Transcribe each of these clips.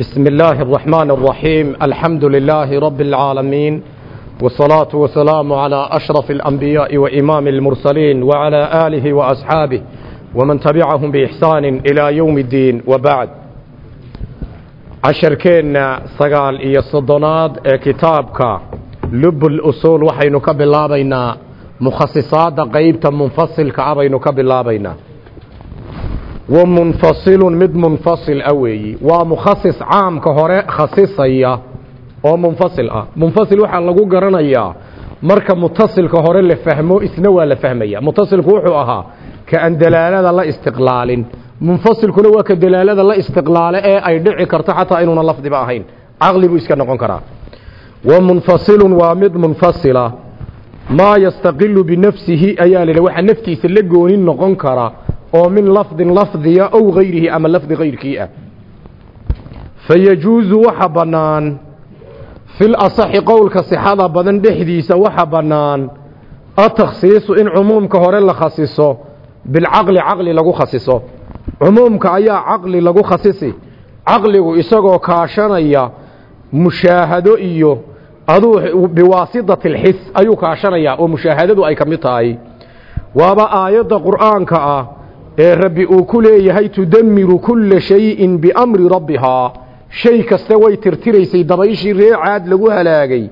بسم الله الرحمن الرحيم الحمد لله رب العالمين والصلاة والسلام على أشرف الأنبياء وإمام المرسلين وعلى آله وأصحابه ومن تبعهم بإحسان إلى يوم الدين وبعد عشركين سقال إيا الصدناد كتابك لب الأصول وحين كبلا بين مخصصات قيبتا منفصل كعبين كبلا بين ومنفصل مد منفصل أوي ومخصص عام كهراء خصيصية oo munfasil ah munfasil waxaa lagu garanayaa marka mutasilka hore la fahmo isna waa la fahmaya mutasilku wuxuu ahaa ka aan dalaalada la istiqlaalin munfasilkuna waa ka dalaalada la istiqlaale ee ay dhici karto xataa inuuna lafdiba ahayn caqli buu iska noqon karaa wa munfasilun waa mid munfasila maa yastaqilu binafsihi ayaa la waxa naftiisa la goonin noqon kara oo min lafdin lafdiya ow gayrihi ama lafdi gayrkii ah. Fayajuuzu waxa bannaan fil asaxi qowlka sixada badan dhexdiisa waxa bannaan atakhsiisu in cumuumka hore la khasiso bilcaqli caqli lagu khasiso. Cumuumka ayaa caqli lagu khasisi. Caqligu isagoo kaashanaya mushaahado iyo aduu biwaasitati alxis ayuu kaashanayaa oo mushaahadadu ay ka mid tahay. Waaba aayadda qur'aanka ah ee rabbi uu ku leeyahay tudammiru kulla shayin biamri rabbihaa shay kaste way tirtiraysay dabayshii ree caad lagu halaagay.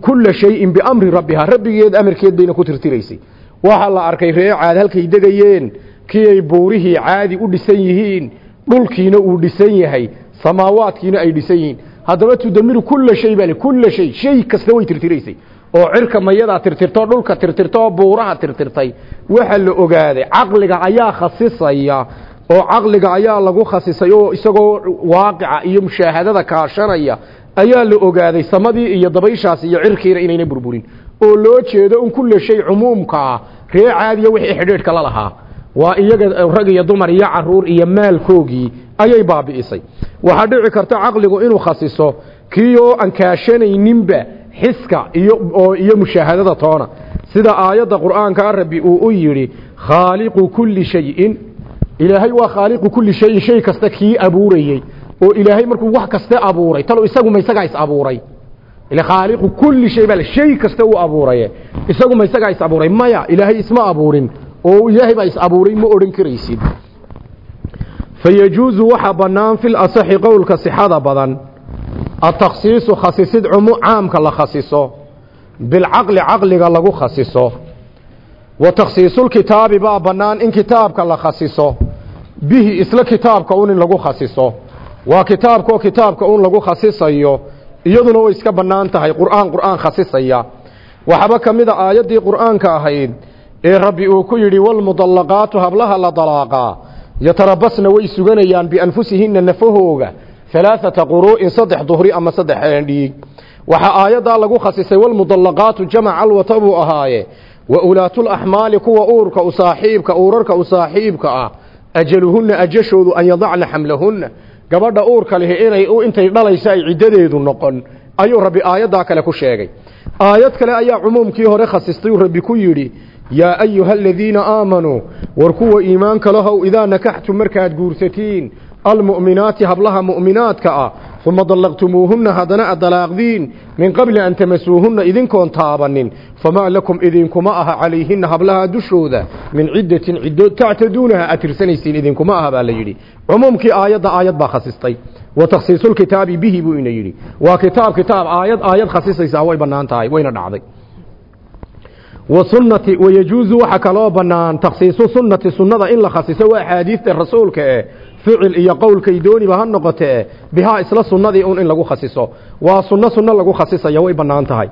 Kulla shayin biamri rabbihaa rabbigeed amarkeed bayna ku tirtiraysay. Waxaa la arkay ree caad halkay degayeen kii ay buurihii caadi u dhisan yihiin dhulkiina uu dhisan yahay samaawaadkiina ay dhisan yihiin. Haddaba tudamiru kulla shay baa kulla shay. Shay kaste way tirtiraysay oo cirka mayadaa tirtirto dhulka tirtirta oo buuraha tirtirtay waxa la ogaaday caqliga ayaa khasisaya oo caqliga ayaa lagu khasisay oo isagoo waaqica iyo mushaahadada kaashanaya ayaa la ogaaday samadii iyo dabayshaasi iyo cirkiina inayna burburin. Oo loo jeedo in kulla shay cumuumka ah ree caadiya wixii xidhiidhka la lahaa waa iyaga rag iyo dumar iyo carruur iyo maalkoogii ayay baabi'isay. Waxaa dhici karta caqligu inuu khasiso kii oo aan kaashanayninba xiska iyo iyo mushaahadada toona. Sida aayadda qur'aanka rabbi uu u yidhi khaaliqu kulli shayin. Ilaahay waa khaaliqu kulli shayin shay kasta kii abuurayey. Oo ilaahay markuu wax kaste abuuray talo isagu ma isagaa is abuuray. Ila khaaliqu kulli shay baa shay kasta uu abuuray isagu ma isagaa is abuuray. Maya ilaahay isma abuurin. Oo ilaahay baa is abuuray ma odhan karaysid. Fayajuuzu waxa bannaan fil asaxi qowlka sixada badan atakhsiisu khasisid caamka la khasiso bilcaqli caqliga lagu khasiso wa takhsiisulkitaabi baa bannaan in kitaabka la khasiso bihi isla kitaabka un in lagu khasiso waa kitaabkaoo kitaabka un lagu khasisayo iyaduna way iska bannaan tahay qur'aan qur'aan khasisaya waxaba ka mid a aayaddii qur'aanka ahayd ee rabbi uu ku yidhi walmudallaqaatu hablaha la dalaaqaa yatarabasna way suganayaan bianfusihinna nafahooga alaaata quruu'in saddex duhri ama saddex dhiig waxaa aayaddaa lagu khasisay walmudallaqaatu jamac alwata buu ahaaye wa ulaatulaxmaali kuwa uurka u saaxiibka uurarka u saaxiibka ah ajaluhunna ajashoodu an yadacna xamlahunna gabadha uurka lihi inay intay dhalaysa ay ciddadeedu noqon ayuu rabbi aayaddaa kale ku sheegay aayad kale ayaa cumuumkii hore khasistay rabbi ku yidhi yaa ayuha aladiina aamanuu war almu'minaati hablaha mu'minaadka ah uma dallaqtumuuhunna haddana ad dalaaqdiin min qabli an tamasuuhunna idinkoon taabanin famaa lakum idinkuma aha calayhinna hablaha dushooda min ciddatin ciddo tactaduunaha aad tirsanaysiin idinkuma aha baa la yidhi cumuumkii aayadda aayad baa khasistay wa takhsiisulkitaabi bihi buu ina yidhi waa kitaab kitaab aayad aayad khasisaysaa way bannaan tahay wayna dhacday wasunnati wayajuuzu waxa kaloo bannaan takhsiisu sunnati sunnada in la khasiso waa axaadiista rasuulka eh ficil iyo qowlkay dooniba ha noqotee bihaa isla sunnadii un in lagu khasiso. Waa sunno sunno lagu khasisaya way bannaan tahay.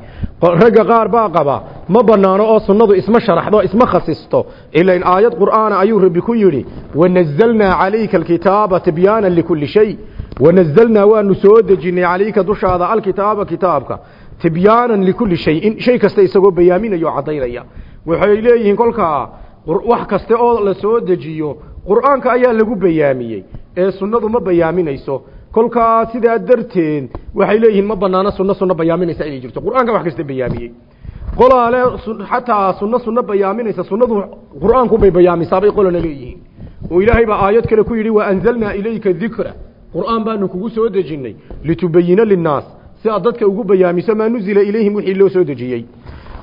Ragga qaar baa qaba ma bannaano oo sunnadu isma sharaxdo isma khasisto. Ilain aayad qur'aana ayuu rabbi ku yidhi wanazalnaa calayka alkitaaba tibyaanan likulli shay. Wanazalnaa waanu soo dejinnay calayka dushaada alkitaaba kitaabka tibyaanan likulli shayin shay kasta isagoo bayaaminaya oo caddaynaya. Waxay leeyihiin kolkaa wax kaste oo la soo dejiyo qur'aanka ayaa lagu bayaamiyey ee sunnadu ma bayaaminayso. Kolkaa sidaa darteed waxay leeyihiin ma banaano sunno sunno bayaaminaysa inay jirto. Qur'aanka wax kasta bayaamiyey. Qolaale xataa sunno sunno bayaaminaysa sunnadu qur'aanku bay bayaamisaabay qolana leeyihiin. Oo ilaahay baa aayad kale ku yidhi wa anzalnaa ilayka dikra qur'aan baanu kugu soo dejinnay. Litubayina linnaas. Si aad dadka ugu bayaamiso maa nuzila ilayhim wixii loo soo dejiyey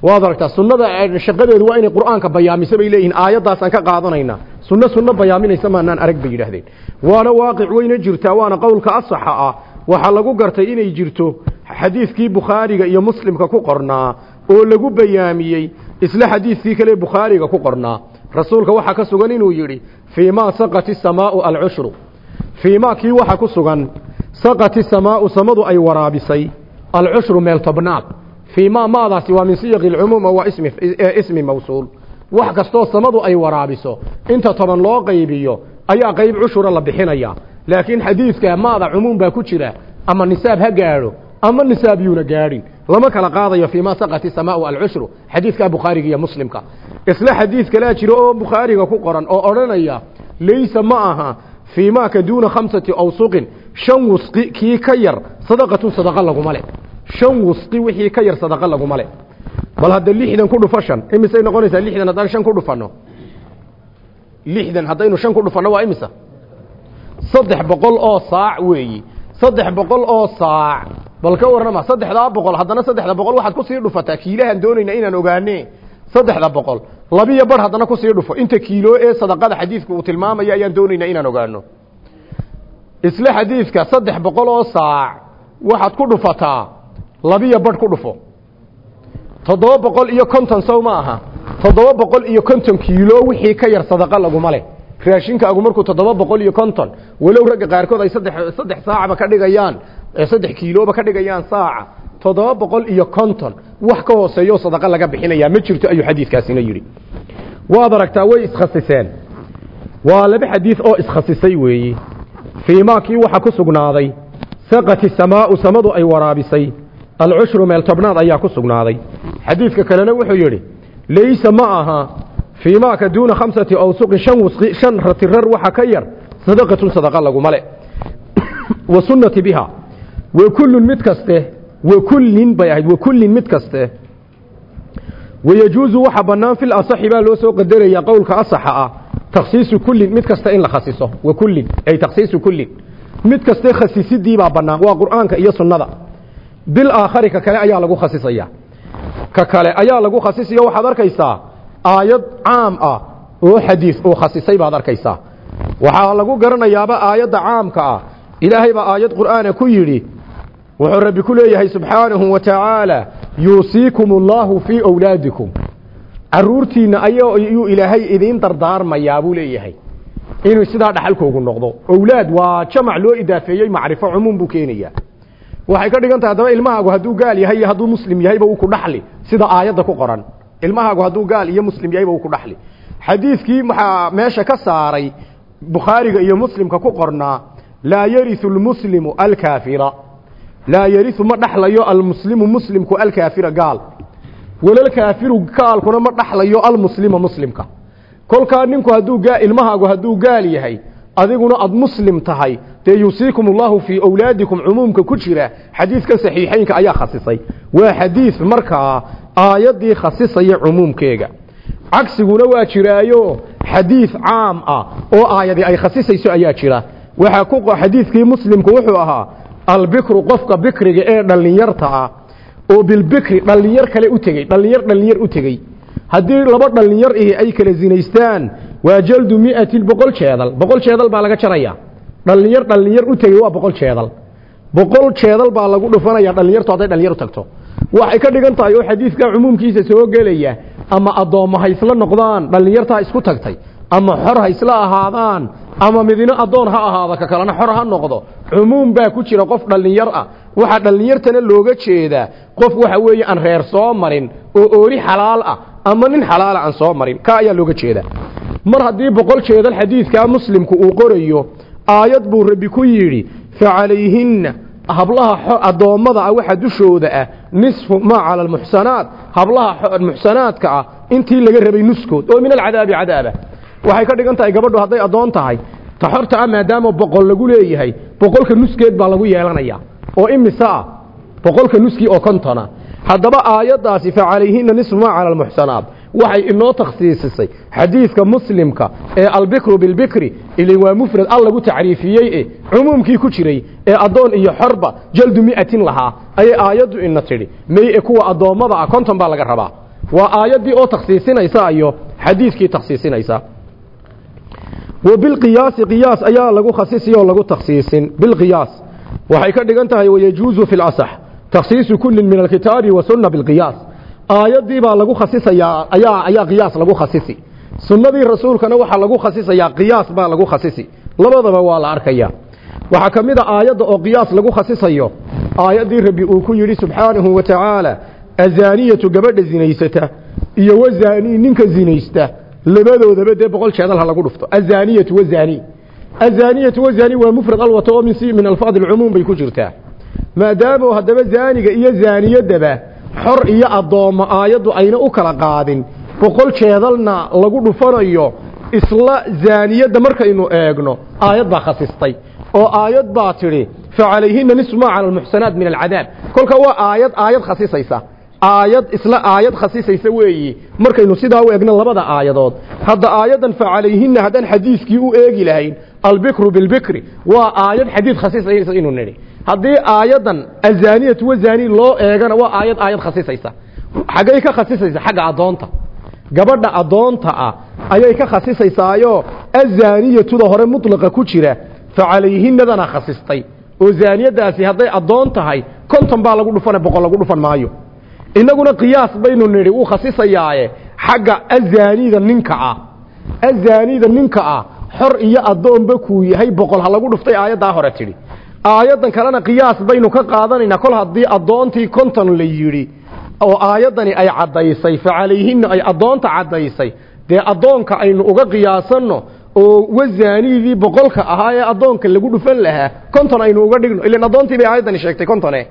waad aragtaa sunnada shaqadeedu waa inay qur'aanka bayaamiso bay leeyihiin aayaddaasaan ka qaadanaynaa sunno sunno bayaaminaysa maanaan arag bay yidhaahdeen waana waaqic weyna jirtaa waana qowlka asaxa ah. Waxaa lagu gartay inay jirto xadiidkii bukhaariga iyo muslimka ku qornaa oo lagu bayaamiyey isla xadiidkii kale bukhaariga ku qornaa. Rasuulka waxaa ka sugan inuu yidhi fii maa saqati samaau alcushru fii maa kii waxa ku sugan saqati samaau samadu ay waraabisay alcushru meel tobnaad fii maa maadaasi waa min siyaqi lcumuuma waa ismi ismi mawsuul. Wax kastoo samadu ay waraabiso inta toban loo qaybiyo ayaa qayb cushura la bixinaya. Laakiin xadiidka maada cumuum baa ku jira ama nisaab ha gaadho ama nisaab yuuna gaadhin. Lama kala qaadayo fii ma saqati samaau alcushru xadiidka bukhaariga iyo muslimka. Isla xadiid kalea jiro oo bukhaariga ku qoran oo odhanaya laysa ma aha fii ma ka duuna khamsati awsuqin kii ka yar sadaqatun sadaqa laguma le shan wusqi wixii ka yar sadaqa laguma le bal hadda lixdan ku dhufo shan imisay noqonaysaa lixdan haddaan shan ku dhufanno lixdan haddaynu shan ku dhufanno waa imisa? Saddex boqol oo saac weeyi. Saddex boqol oo saac. Bal ka warrama saddexdaa boqol haddana saddexda boqol waxaad ku sii dhufataa kiilahan doonayna inaan ogaane. Saddexda boqol. Labiyo bar haddana ku sii dhufo. Inta kiilo ee sadaqada xadiidka uu tilmaamaya ayaan doonaynaa inaan ogaano. Isla xadiidka saddex boqol oo saac waxaad ku dhufataa labiyo barh ku dhufo. Toddoba boqol iyo konton sow ma aha. Toddoba boqol iyo konton kiilo wixii ka yar sadaqa laguma leh. Raashinkaagu markuu toddoba boqol iyo konton walow ragga qaarkood ay saddex saddex saacba ka dhigayaan saddex kiilooba ka dhigayaan saaca. Toddoba boqol iyo konton wax ka hooseeyo sadaqa laga bixinayaa ma jirto ayuu xadiidkaasina yidhi. Waad aragtaa way iskhasiseen waa laba xadiid oo iskhasisay weeyi. Fiimaa kii waxa ku sugnaaday saqati samaau samadu ay waraabisay alcushru meel tobnaad ayaa ku sugnaaday. Xadiidka kalena wuxuu yidhi laysa ma aha fii maa ka duuna khamsati awsuqin shan wusqi shan ratirar waxa ka yar sadaqatun sadaqa laguma le wa sunnati biha. Wa kullun mid kaste wa kullin bay ahayd wa kullin mid kaste. Wayajuusu waxa bannaan fil asaxi baa loo soo qadaraya qowlka asaxa ah takhsiisu kullin mid kasta in la khasiso wa kullin ay takhsiisu kullin. Mid kaste khasisidii baa bannaan waa qur'aanka iyo sunnada bil aakhari ka kale ayaa lagu khasisaya. Ka kale ayaa lagu khasisaya waxaad arkaysaa aayad caam ah oo xadiis oo khasisay baad arkaysaa. Waxaa lagu garanayaaba aayadda caamka ah. Ilaahay baa aayad qur'aana ku yidhi wuxuu rabbi ku leeyahay subxaanahu wa tacaala yuusiikum allaahu fii awlaadikum. Caruurtiinna ayuu ilaahay idiin dardaarmayaa buu leeyahay. Inuu sidaa dhaxalkoogu noqdo. Owlaad waa jamac loo idaafeeyey macrifo cumuum buu keenayaa waxay ka dhigan tahay haddaba ilmahaagu hadduu gaal yahay iyo hadduu muslim yahayba uu ku dhaxli sida aayadda ku qoran. Ilmahaagu hadduu gaal iyo muslim yahayba uu ku dhaxli. Xadiidkii maxaa meesha ka saaray bukhaariga iyo muslimka ku qornaa laa yariu lmuslimu alkaafira. Laa yariu ma dhaxlayo almuslimu muslimku alkaafira gaal. Walalkaafiru gaalkuna ma dhaxlayo almuslima muslimka. Kolkaa ninku hadduu ilmahaagu hadduu gaal yahay adiguna aad muslim tahay dee yuusiikum allahu fii awlaadikum cumuumka ku jira xadiidkan saxiixeynka ayaa khasisay. Waa xadiid markaa aayaddii khasisaya cumuumkeega. Cagsiguna waa jiraayo xadiid caam ah oo aayadii ay khasisayso ayaa jira. Waxaa ku xadiidkii muslimku wuxuu ahaa albikru qofka bikriga ee dhallinyarta ah oo bilbikri dhallinyar kale u tegey dhallinyar dhallinyar u tegey. Haddii laba dhallinyar ihi ay kala zinaystaan waa jaldu miatin boqol jeedal boqol dhallinyar dhallinyar u tegey waa boqol jeedal. Boqol jeedal baa lagu dhufanaya dhallinyartu hadday dhallinyar u tagto. Waxay ka dhigan tahay oo xadiidka cumuumkiisa soo gelaya ama addoomma ha isla noqdaan dhallinyartaa isku tagtay ama xor ha isla ahaadaan ama midina addoon ha ahaada ka kalena xor ha noqdo. Cumuum baa ku jira qof dhallinyar ah. Waxaa dhallinyartana looga jeedaa qof waxa weeye aan reer soo marin oo oori xalaal ah ama nin xalaala aan soo marin ka ayaa looga jeedaa. Mar haddii boqol jeedal xadiidkaa muslimku uu qorayo aayad buu rabbi ku yidhi facalayhinna hablaha addoommada ah waxa dushooda ah nisfu maa cala almuxsanaat hablaha muxsanaadka ah intii laga rabay nuskood oo min alcadaabi cadaaba waxay ka dhigan tahay gabadhu hadday addoon tahay ta xorta ah maadaama boqol lagu leeyahay boqolka nuskeed baa lagu yeelanaya. Oo imise ah boqolka nuskii oo kontona haddaba aayaddaasi facalayhina nisfu maa cala almuxsanaat waxay inoo takhsiisisay xadiidka muslimka ee albikru bilbikri ilin waa mufrad al lagu tacriifiyey e cumuumkii ku jiray ee addoon iyo xorba jaldu mi'atin lahaa. Ayay aayaddu ina tidhi may kuwa addoommada ah konton baa laga rabaa. Waa aayaddii oo takhsiisinaysa iyo xadiidkii takhsiisinaysa. Bilqiyaasi qiyaas ayaa lagu khasisi oo lagu takhsiisin. Bilqiyaas waxay ka dhigan tahay wayajuuzu fi lasax takhsiisu kullin min alkitaabi wa sunna aayaddii baa lagu khasisayaa ayaa ayaa qiyaas lagu khasisi. Sunnadii rasuulkana waxaa lagu khasisayaa qiyaas baa lagu khasisi. Labadaba waa la arkaya waxaa ka mid a aayadda oo qiyaas lagu khasisayo aayaddii rabbi uu ku yidhi subxaanahu wa tacaala azaaniyatu gabadha zinaysata iyo wazaanii ninka zinaysta labadoodaba dee boqol jeedal ha lagu dhufto. Azaaniyatu wazaani. Azaaniyatu wazaani waa mufrad alwata oo min min alfaad alcumuum bay ku jirtaa. Maadaama haddaba zaaniga iyo zaaniyadaba xor iyo addoommo aayaddu ayna u kala qaadin. Boqol jeedalna lagu dhufanayo isla zaaniyadda markaynu eegno aayad baa khasistay oo aayad baa tidhi facalayhina nisfu maa cala almuxsanaat min alcadaab kolka waa aayad aayad khasisaysa. Aayad isla aayad khasisaysa weeyi. Markaynu sidaa u egno labada aayadood. Hadda aayaddan facalayhina haddaan xadiiskii u eegi lahayn albikru bilbikri. Waa aayad xadiid khasisaysa inuu nidhi haddii aayaddan azaaniyatu wazaani loo eegana waa aayad aayad khasisaysa xaggay ka khasisaysa xagga addoonta. Gabadha addoonta ah ayay ka khasisaysaayo azaaniyatuda hore mutlaqa ku jira facalayhinadana khasistay oo zaaniyadaasi hadday addoon tahay konton baa lagu dhufana boqol lagu dhufan maayo. Inaguna qiyaas baynu nidhi wuu khasisayaaye xagga azaanida ninka ah. Azaanida ninka ah xor iyo addoonba kuu yahay boqol ha lagu dhuftay aayaddaa hore tidhi aayaddan kalena qiyaas baynu ka qaadanaynaa kol haddii addoontii konton la yidhi oo aayaddani ay caddaysay facalayhinna ay addoonta caddaysay dee addoonka aynu uga qiyaasanno oo wazaanidii boqolka ahaa ee addoonka lagu dhufan lahaa konton aynu uga dhigno ilan addoontii bay aayaddani sheegtay kontone.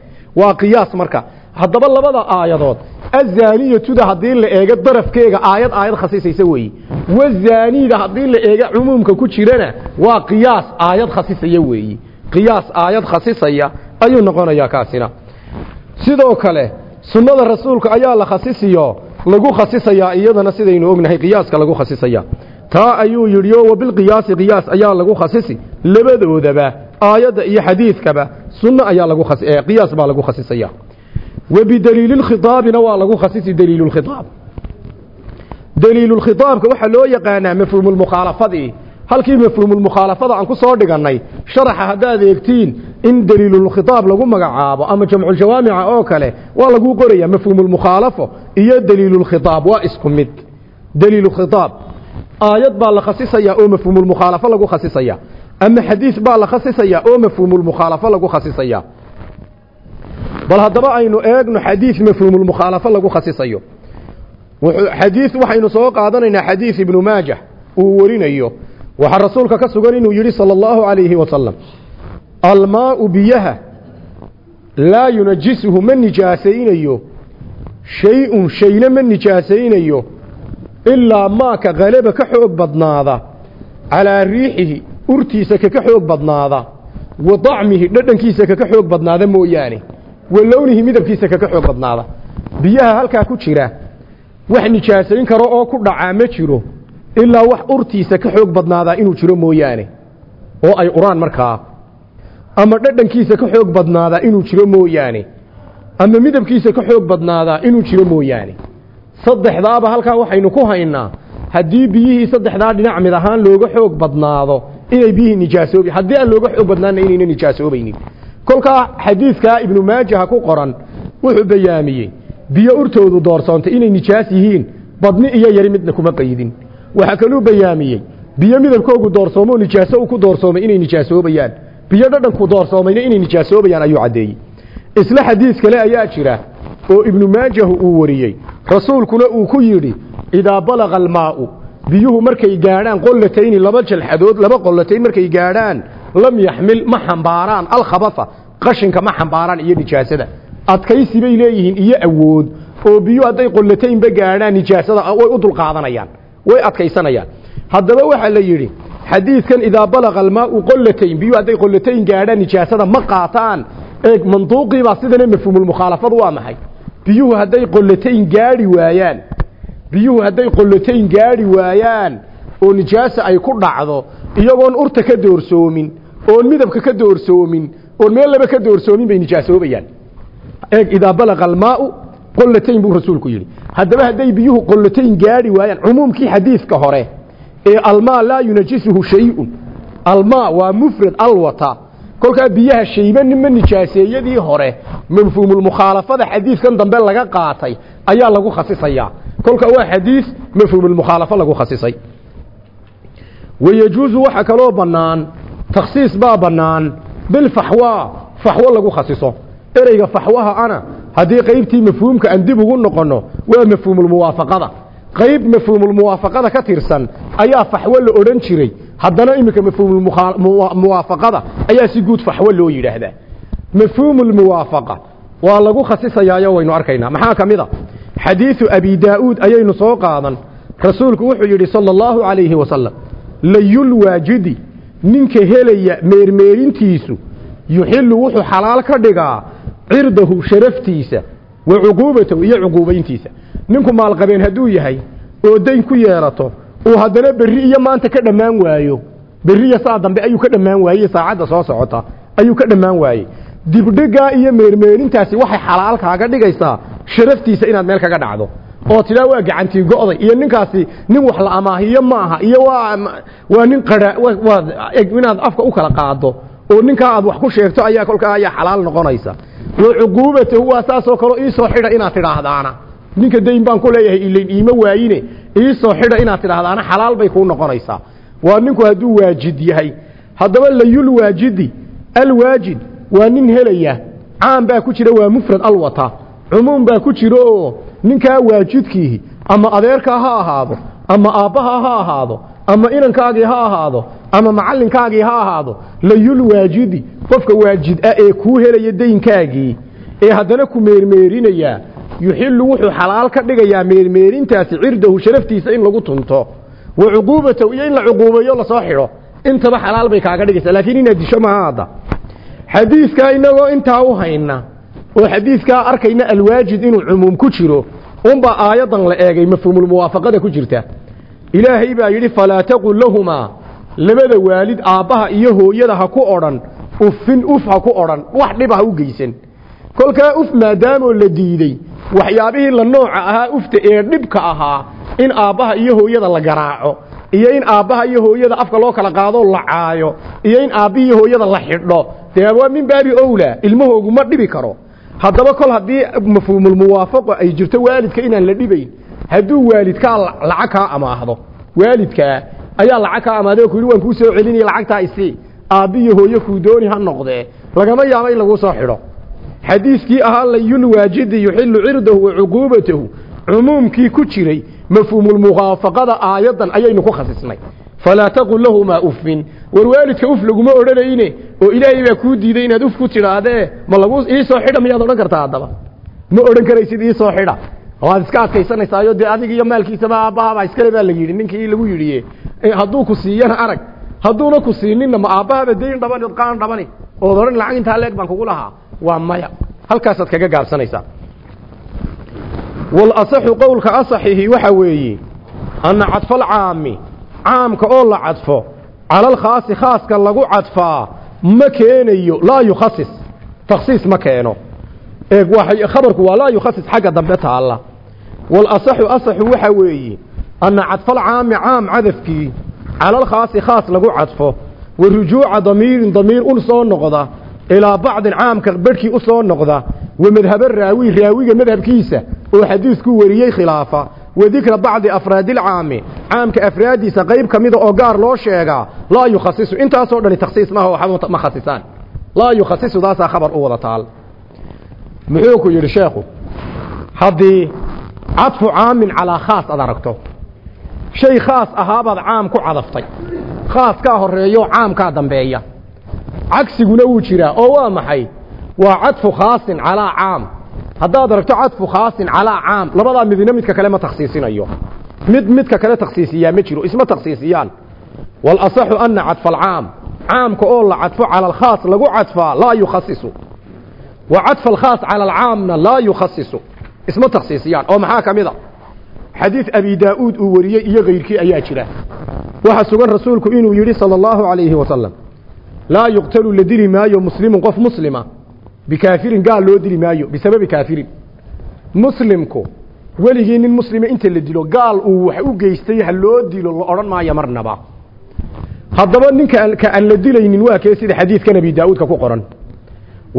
Waa qiyaas marka. Haddaba labada aayadood azaaniyatuda haddii la eego darafkeega aayad aayad khasisaysa weeye wazaanida haddii la eego cumuumka ku jirana waa qiyaas aayad khasisaya weeye qiyaas aayad khasisaya ayuu noqonayaa kaasina. Sidoo kale sunnada rasuulka ayaa la khasisiyo lagu khasisayaa iyadana sidaynu ognahay qiyaaska lagu khasisaya. Taa ayuu yidhi oo wabilqiyaasi qiyaas ayaa lagu khasisi. Labadoodaba aayadda iyo xadiidkaba sunna ayaa lagu qiyaas baa lagu khasisaya. Wabidaliililkhiaabina waa lagu khasisi daliilulkhiaab daliilulkhiaabka waxaa loo yaqaanaa mafhuumulmukhaalafadii halkii mafhuumulmukhaalafada aan ku soo dhigannay sharaxa haddaad eegtiin in daliilulkhitaab lagu magacaabo ama jamculjawaamica oo kale waa lagu qorayaa mafhuumulmukhaalafo iyo daliilulkhitaab waa isku mid. Daliilkhitaab aayad baa la khasisayaa oo mafhuumulmukhaalafo lagu khasisaya ama xadiis baa la khasisayaa oo mafhuumulmukhaalafo lagu khasisaya bal haddaba aynu eegno xadiis mafhuumulmukhaalafo lagu khasisayo. Xadiis waxaynu soo qaadanaynaa xadiis ibnu maajah uu warinayo waxaa rasuulka ka sugan inuu yidhi sala allahu calayhi wasalam almaau biyaha laa yunajisuhu ma nijaasaynayo. Shay-un shayna ma nijaasaynayo. Ilaa maaka kalaba ka xoog badnaada. Calaa riixihi urtiisa kaka xoog badnaada. Wa dacmihi dhadhankiisa kaka xoog badnaada mooyaane. Walownihi midabkiisa kaka xoog badnaada. Biyaha halkaa ku jira wax nijaasayn karo oo ku dhacaa ma jiro ilaa wax urtiisa ka xoog badnaadaa inuu jiro mooyaane oo ay uraan markaa ama dhadhankiisa ka xoog badnaadaa inuu jiro mooyaane ama midabkiisa ka xoog badnaadaa inuu jiro mooyaane. Saddexdaaba halkaa waxaynu ku haynaa haddii biyihii saddexdaa dhinac mid ahaan looga xoog badnaado inay biyihii nijaasoobi haddii aan looga xoog badnaana inayna nijaasoobaynin. Kolkaa xadiidkaa ibnu maajaha ku qoran wuxuu bayaamiyey biyo urtoodu doorsoontay inay nijaas yihiin badni iyo yari midna kuma qaydin waxaa kaluu bayaamiyey. Biyo midabkoogu doorsoomoo nijaaso u ku doorsoomay inay nijaasoobayaan biyo dhadhanku doorsoomayna inay nijaasoobayaan ayuu caddeeyey. Isla xadiis kale ayaa jira oo ibnu maajahu uu wariyey. Rasuulkuna uu ku yidhi idaa balaqa almaa'u biyuhu markay gaadhaan qollatayni laba jalxadood laba qollatayn markay gaadhaan lam yaxmil ma xambaaraan alkhabafa qashinka ma xambaaraan iyo nijaasada. Adkaysi bay leeyihiin iyo awood oo biyo hadday qollataynba gaadhaan nijaasada way u dulqaadanayaan way adkaysanayaan. Haddaba waxaa la yidhi xadiidkan idaa balaqa almaau qollatayn biyo hadday qollatayn gaadhaan nijaasada ma qaataan. Eeg manduuqiibaa sidana mafhuumulmukhaalafadu waa maxay? Biyuhu hadday qollatayn gaadhi waayaan. Biyuhu hadday qollotayn gaadhi waayaan oo nijaasa ay ku dhacdo iyagoon urta ka doorsoomin oon midabka ka doorsoomin oon meel laba ka doorsoomin bay nijaasoobayaan eeg idaa balaqa almaau qollatayn buu rasuulku yidhi. Haddaba hadday biyuhu qollotayn gaadhi waayaan cumuumkii xadiidka hore ee almaa laa yunajisuhu shayun almaa waa mufrad alwata. Kolkaa biyaha shaybanima nijaaseeyadii hore mafhuumulmukhaalafada xadiidkan dambe laga qaatay ayaa lagu khasisayaa. Kolka waa xadiid mafhuumulmukhaalafo lagu khasisay. Wayejuusu waxa kaloo bannaan takhsiis baa bannaan bilfaxwa faxwo lagu khasiso. Ereyga faxwaha ana haddii qaybtii mafhuumka aan dib ugu noqonno waa mafhuumulmuwaafaqada qayb mafhuumulmuwaafaqada ka tirsan ayaa faxwo la odhan jiray. Haddana iminka mafhuumulmuwaafaqada ayaa si guud faxwo loo yidhaahdaa. Mafhuumulmuwaafaqa waa lagu khasisayaayo waynu arkaynaa. Maxaa ka mid a? Xadiidu abi daa'uud ayaynu soo qaadan. Rasuulku wuxuu yidhi sala allahu calayhi wasalam layulwaajidi ninka helaya meermeerintiisu yuxillu wuxuu xalaal ka dhigaa cirdahu sharaftiisa wa cuquubatahu iyo cuquubayntiisa. Ninku maalqabeen hadduu yahay oo dayn ku yeelato uu haddana berri iyo maanta ka dhammaan waayo. Berriya saa dambe ayuu ka dhammaan waayey saacadda soo socota ayuu ka dhammaan waayey dibdhigaa iyo meermeerintaasi waxay xalaal kaaga dhigaysaa sharaftiisa inaad meel kaga dhacdo. Oo tidaa waa gacantii go'day iyo ninkaasi nin wax la amaahiyo maaha iyo waa waa nin qara waa inaad afka u kala qaado oo ninkaa aad wax ku sheegto ayaa kolkaa ayaa xalaal noqonaysa wa cuquubatahu waa saasoo kaleo iisoo xidha inaad tidhaahdaana. Ninka dayn baan ku leeyahay ilayn iima waayine. Iisoo xidha inaad tidhaahdaana xalaal bay kuu noqonaysaa. Waa ninku hadduu waajid yahay. Haddaba layul waajidi alwaajid waa nin helaya. Caam baa ku jira waa mufrad alwata cumuum baa ku jira oo ninkaa waajidkiihi ama adeerkaa ha ahaado ama aabbaha ha ahaado ama inankaagii ha ahaado ama macallinkaagii ha ahaado layul waajidi qofka waajid ah ee kuu helaya daynkaagii ee haddana ku meermeerinayaa yuxillu wuxuu xalaal ka dhigayaa meermeerintaasi cirdahu sharaftiisa in lagu tunto. Wa cuquubatahu iyo in la cuquubeeyo la soo xidho. Intaba xalaal bay kaaga dhigaysaa laakiin inaad disho maha hadda xadiidkaa inagoo intaa u hayna oo xadiidkaa arkayna alwaajid inuu cumuum ku jiro unbaa aayaddan la eegay mafhuumulmuwaafaqada ku jirta. Ilaahay baa yidhi falaa taqul lahumaa labada waalid aabbaha iyo hooyada ha ku odhan uffin uf ha ku odhan wax dhiba ha u geysan. Kolkaa uf maadaamoo la diidey waxyaabihii la nooca ahaa ufta ee dhibka ahaa in aabbaha iyo hooyada la garaaco iyo in aabbaha iyo hooyada afka loo kala qaadoo la caayo iyo in aabbihi iyo hooyada la xidho. Dee waa min baabi owlaa ilmahoogu ma dhibi karo. Haddaba kol haddii mafhuumulmuwaafaqo ay jirto waalidka inaan la dhibayn hadduu waalidkaa lacag kaa amaahdo waalidkaa ayaa lacag kaa amaaday ku yidhi waan kuu soo celinaya lacagtaa isii aabbiyo hooyo kuu dooni ha noqdee. Lagama yaabo in laguu soo xidho. Xadiiskii ahaa layulwaajidi yuxillu cirdahu wa cuquubatahu cumuumkii ku jiray mafhuumulmuwaafaqada aayaddan ayaynu ku khasisnay. Falaa taqul lahumaa uffin. War waalidka uf laguma odhanayne oo ilaahay baa kuu diiday inaad uf ku tidhaahdee ma lagu iisoo xidha miyaad odhan kartaa haddaba? Ma odhan karaysid iisoo xidha waad iska adkaysanaysaayo dee adig iyo maalkiisaba aabbahabaa iskale baa la yidhi ninkii lagu yidhi hadduu ku siiyana arag hadduuna ku siininna ma aabbahaba dayn dhaban od qaan dhabani ood odhan lacag intaa leeg baan kugu lahaa. Waa maya. Halkaasaad kaga gaabsanaysaa. Walasaxu qowlka asaxihi waxa weeye anna cadfalcaami caamka oo la cadfo cala alkhaasi khaaska lagu cadfaa ma keenayo laa yukhasis takhsiis ma keeno eeg khabarku waa laa yukhasis xagga dambe taalla walasaxu asaxu waxa weeye anna cadfalcaami caam cadafkii cala alkhaasi khaas lagu cadfo wa rujuuca damiirin damiir u soo noqda ilaa bacdin caamka bedhkii u soo noqda wa madhaba raawi raawiga madhabkiisa oo xadiisku wariyey khilaafa wa dikra bacdi afraadilcaami caamka afraadiisa qayb ka mida oo gaar loo sheegaa laa yukhasisu intaasoo dhani takhsiis maaha waxba ma khasisaan laa yukhaisudaasaa khabar u wada taal muxuu ku yidhi sheekhu haddii cadfu caamin calaa khaas ad aragto shay khaas ahaabaad caam ku cadaftay khaaskaa horeeyo caamkaa dambeeya cagsiguna wuu jiraa. Oo waa maxay? Waa cadfu khaasin calaa caam. Haddaad aragto cadfu khaasin calaa caam labadaa midina midka kale ma takhsiisinayo. Mid midka kale takhsiisiyaa ma jiro isma takhsiisiyaan. Walasaxu ana cadfa alcaam caamka oo la cadfo cala alkhaas lagu cadfaa laa yukhasisu cadfa alkhaas cala alcaamna laa yukhasisu isma takhsiisiyaan. Oo maxaa ka mid a xadiid abi daa'uud uu wariyey iyo kayrkii ayaa jira. Waxaa sugan rasuulku inuu yidhi sala allahu calayhi wasalam laa yuqtalu la dili maayo muslimun qof muslima. Bikaafirin gaal loo dili maayo bisababi kaafirin. Muslimku weligii nin muslima inta la dilo gaal uu wax u geystay ha loo dilo la odhan maayo marnaba. Haddaba ninka ka aan la dilaynin waa kee sida xadiidkan abi daa'uudka ku qoran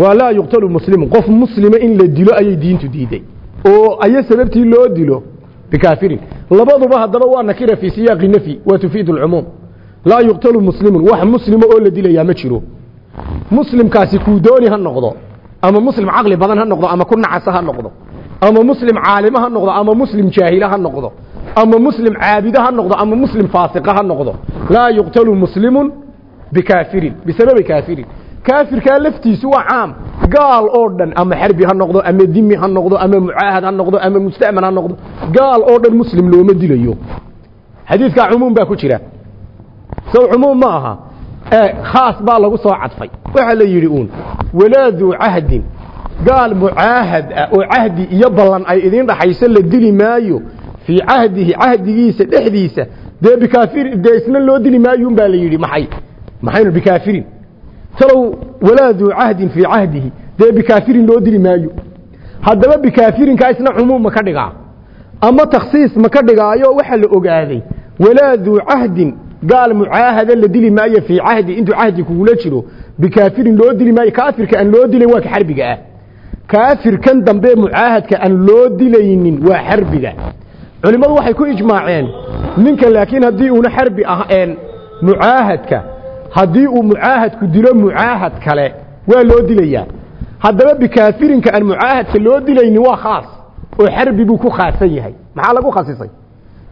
waa laa yuqtalu muslimun qof muslima in la dilo ayay diintu diiday oo ayo sababtii loo dilo? Bikaafirin labaduba haddaba waa nakira fii siyaaqi nafyi waa tufiidu alcumuum laa yuqtalu muslimun. Wax muslima oo la dilayaa ma jiro. Muslimkaasi kuu dooni ha noqdo. Ama muslim caqli badan ha noqdo ama ku nacasa ha noqdo. Ama muslim caalimo ha noqdo ama muslim jaahilo ha noqdo. Ama muslim caabido ha noqdo ama muslim faasiqa ha noqdo. Laa yuqtalu muslimun bikaafirin bisababi kaafirin kaafirkaa laftiisu waa caam. Gaal oo dhan ama xarbi ha noqdo ama dimi ha noqdo ama mucaahad ha noqdo ama musta'man ha noqdo gaal oo dhan muslim looma dilayo. Xadiidkaa cumuum baa ku jira. Sow cumuum ma aha. Khaas baa lagu soo cadfay. Waxaa la yidhi uun walaaduu cahdin. Gaal mucaahad ah oo cahdi iyo ballan ay idiin dhaxayso la dili maayo. Fii cahdihi cahdigiisa dhexdiisa. Dee bikaafiri dee loo dili maayuun baa la yidhi maxay? Maxaynu bikaafirin talow walaaduu cahdin fii cahdihi dee bikaafirin loo dili maayo. Haddaba bikaafirinkaa isna cumuum ma ka dhigaa ama takhsiis ma ka dhigaayo waxaa la ogaaday walaaduu cahdin gaal mucaahada la dili maayo fii cahdi intuu cahdi kugula jiro bikaafirin loo dili maayo kaafirka aan loo dilayn waa ka xarbiga ah. Kaafirkan dambe mucaahadka aan loo dilaynin waa xarbiga. Culimmadu waxay ku ijmaaceen ninka laakiin haddii uuna xarbi aheen haddii uu mucaahadku dilo mucaahad kale waa loo dilayaa. Haddaba bikaafirinka aan mucaahadka loo dilaynin waa khaas oo xarbi buu ku khaasan yahay. Maxaa lagu khasisay?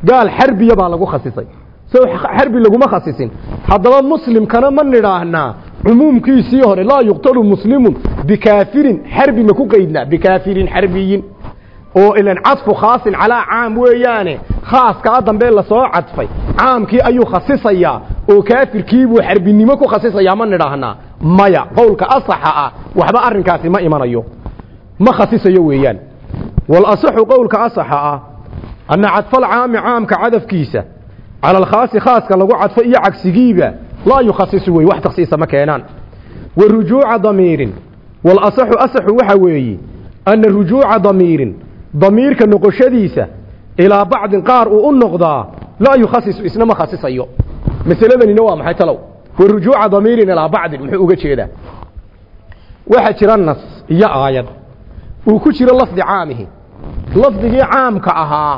Gaal xarbiya baa lagu khasisay. So xarbi laguma khasisin. Haddaba muslimkana ma nidhaahnaa cumuumkiisii hore laa yuqtalu muslimun bikaafirin xarbi ma ku qaydnaa. Bikaafirin xarbiyin oo ilan cadfu khaasin calaa caam weeyaane khaaskaa dambe la soo cadfay. Caamkii ayuu khasisayaa oo kaafirkiibuu xarbinimo ku khasisayaa ma nidhaahnaa maya qowlka asaxa ah waxba arrinkaasi ma imanayo. Ma khasisayo weeyaan. Walasaxu qowlka asaxa ah anna cadfalcaami caamka cadafkiisa cala alkhaasi khaaska lagu cadfo iyo cagsigiiba laa yukhasisu wey wax takhsiisa ma keenaan. Wa rujuuca damiirin. Walasaxu asaxu waxa weeye anna rujuuca damiirin damiirka noqoshadiisa ilaa bacdin qaar uu u noqdaa laa yukhasisu isna ma khasisayo masaladanina waa maxay talow? Wa rujuuca damiirin ilaa bacdin muxuu uga jeedaa. Waxaa jira nas iyo aayad. Uu ku jiro lafdi caamihi. Lafdigii caamka ahaa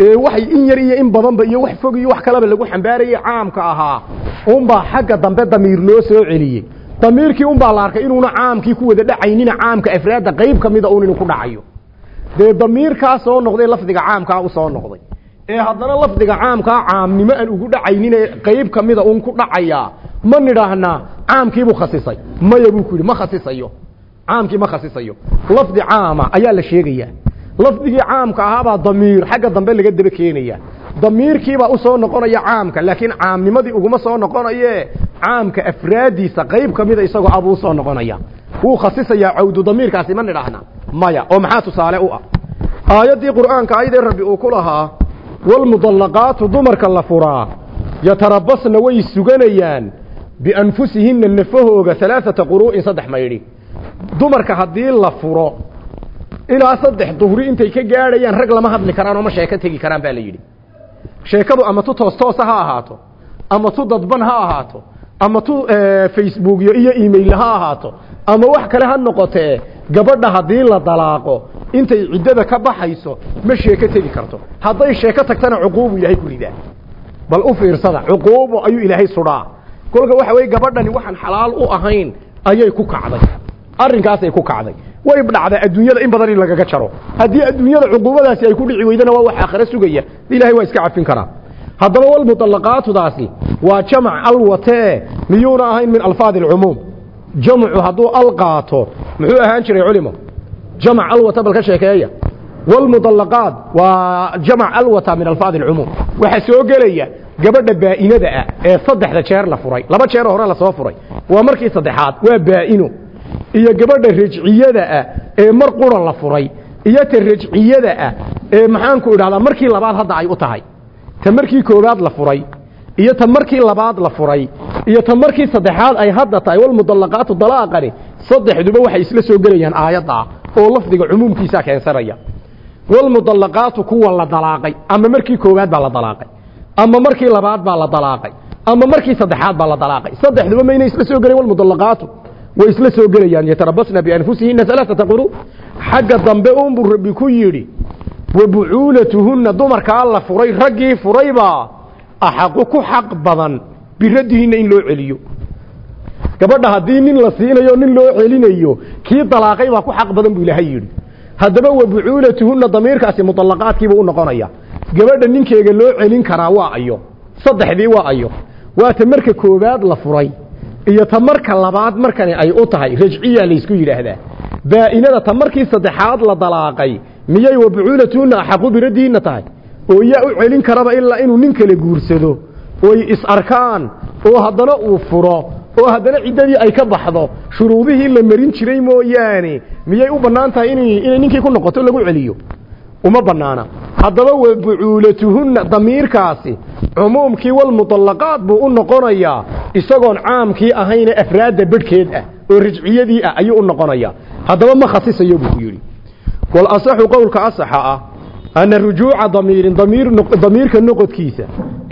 ee waxay in yar iyo in badanba iyo wax fog iyo wax kaleba lagu xambaarayay caamka ahaa unbaa xagga dambe damiir loo soo celiyey. Damiirkii unbaa la arkay inuuna caamkii ku wada dhacaynina caamka afraadda qayb ka mida un inuu ku dhacayo dee damiirkaa soo noqday lafdiga caamkaa u soo noqday. Ee haddana lafdiga caamkaa caamnimo aan ugu dhacaynine qayb ka mida un ku dhacayaa ma nidhaahnaa caamkiibuu khasisay. Maya buu ku yidhi ma khasisayo. Caamkii ma khasisayo. Lafdi caama ayaa la sheegayaa. Lafdigii caamka ahaabaa damiir xagga dambe laga daba keenaya damiirkiibaa u soo noqonaya caamka laakiin caamnimadii uguma soo noqonaye caamka afraadiisa qayb ka mida isagoo abuu soo noqonaya wuu khasisayaa cawdu damiirkaasi ma nidhaahna. Maya oo maxaa tusaale u ah? Aayaddii qur'aanka ayadee rabbi uu ku lahaa walmudallaqaatu dumarka la furaa yatarabasna way suganayaan bianfusihinna nafahooga alaaata quruu'in saddex maydhi dumarka haddii la furo ilaa saddex duhri intay ka gaadhayaan rag lama hadli karaan oo ma sheeko tegi karaan baa la yidhi. Sheekadu ama tu toos toosa ha ahaato ama tu dadban ha ahaato ama tu facebookyo iyo email ha ahaato ama wax kale ha noqotee gabadha haddii la dalaaqo intay ciddada ka baxayso ma sheeko tegi karto. Hadday sheeko tagtana cuquubu ilaahay ku bal u fiirsada cuquubu ayuu ilaahay sudhaa kolka waxa weye gabadhani waxaan xalaal u ahayn ayay ku kacday. Arrinkaasay ku kacday. Way dhacdaa adduunyada in badan in lagaga jaro. Haddii adduunyada cuquubadaasi ay ku dhici weydana waa wax aakhire sugaya ilahay waa iska cafin karaa. Haddaba walmuطalaqaatudaasi waa jamac alwatee miyuuna ahayn min alfaadi alcumuum jamcu hadduu al qaato muxuu ahaan jiray culimo. Jamac alwata bal ka sheekeeya. Walmuطalaqaat waa jamac alwata min alfaadi alcumuum waxaa soo gelaya gabadha baa'inada ah ee saddexda jeer la furay. Laba jeer hore la soo furay. Waa markii saddexaad waa baa'ino iyo gabadha rajciyada ah ee mar qura la furay. Iyo ta rajciyada ah ee maxaanku idhahdaa markii labaad hadda ay u tahay. Ta markii koowaad la furay iyo ta markii labaad la furay. Iyo ta markii saddexaad ay hadda tahay walmudallaqaatu dalaaqani. Saddexduba waxay isla soo gelayaan aayadda oo lafdiga cumuumkiisaa keensanaya walmudallaqaatu kuwa la dalaaqay ama markii koowaad baa la dalaaqay ama markii labaad baa la dalaaqay ama markii saddexaad baa la dalaaqay. Saddexduba mayna isla soo gelayn walmudallaqaatu way isla soo gelayaan. Yatarabasna bianfusihinna alaaata quru xagga dambe uunbuu rabbi ku yidhi wa bucuulatuhunna dumarkaa furay raggii furaybaa axaqu ku xaq badan biraddihinna in loo celiyo. Gabadha haddii nin la siinayo nin loo celinayo kii dalaaqay baa ku xaq badan buu ilaahay yidhi. Haddaba wa bucuulatuhunna damiirkaasi mudallaqaadkiibuu u noqonaya. Gabadha ninkeega loo celin karaa waa ayo saddexdii waa ayo. Waa ta marka koowaad la furay iyo ta marka labaad markani ay u tahay rajciya laysku yidhaahdaa. Baa'inada ta markii saddexaad la dalaaqay miyay wa bucuulatuhunna axaqu biraddihinna tahay oo yaa u celin karaba ilaa inuu nin kale guursado oy is arkaan oo haddana uu furo oo haddana ciddadii ay ka baxdo shuruudihii la marin jiray mooyaane miyay u bannaan tahay in inay ninkii ku noqoto lagu celiyo? Uma bannaana. Haddaba wa bucuulatuhunna damiirkaasi cumuumkii walmudallaqaad buu u noqonayaa isagoon caamkii ahayne afraadda bedhkeed ah oo rajciyadii ah ayuu u noqonayaa. Haddaba ma khasisayo buu ku yidhi. Walasaxu qowlka asaxa ah ana rujuuca damiirin damiirka noqodkiisa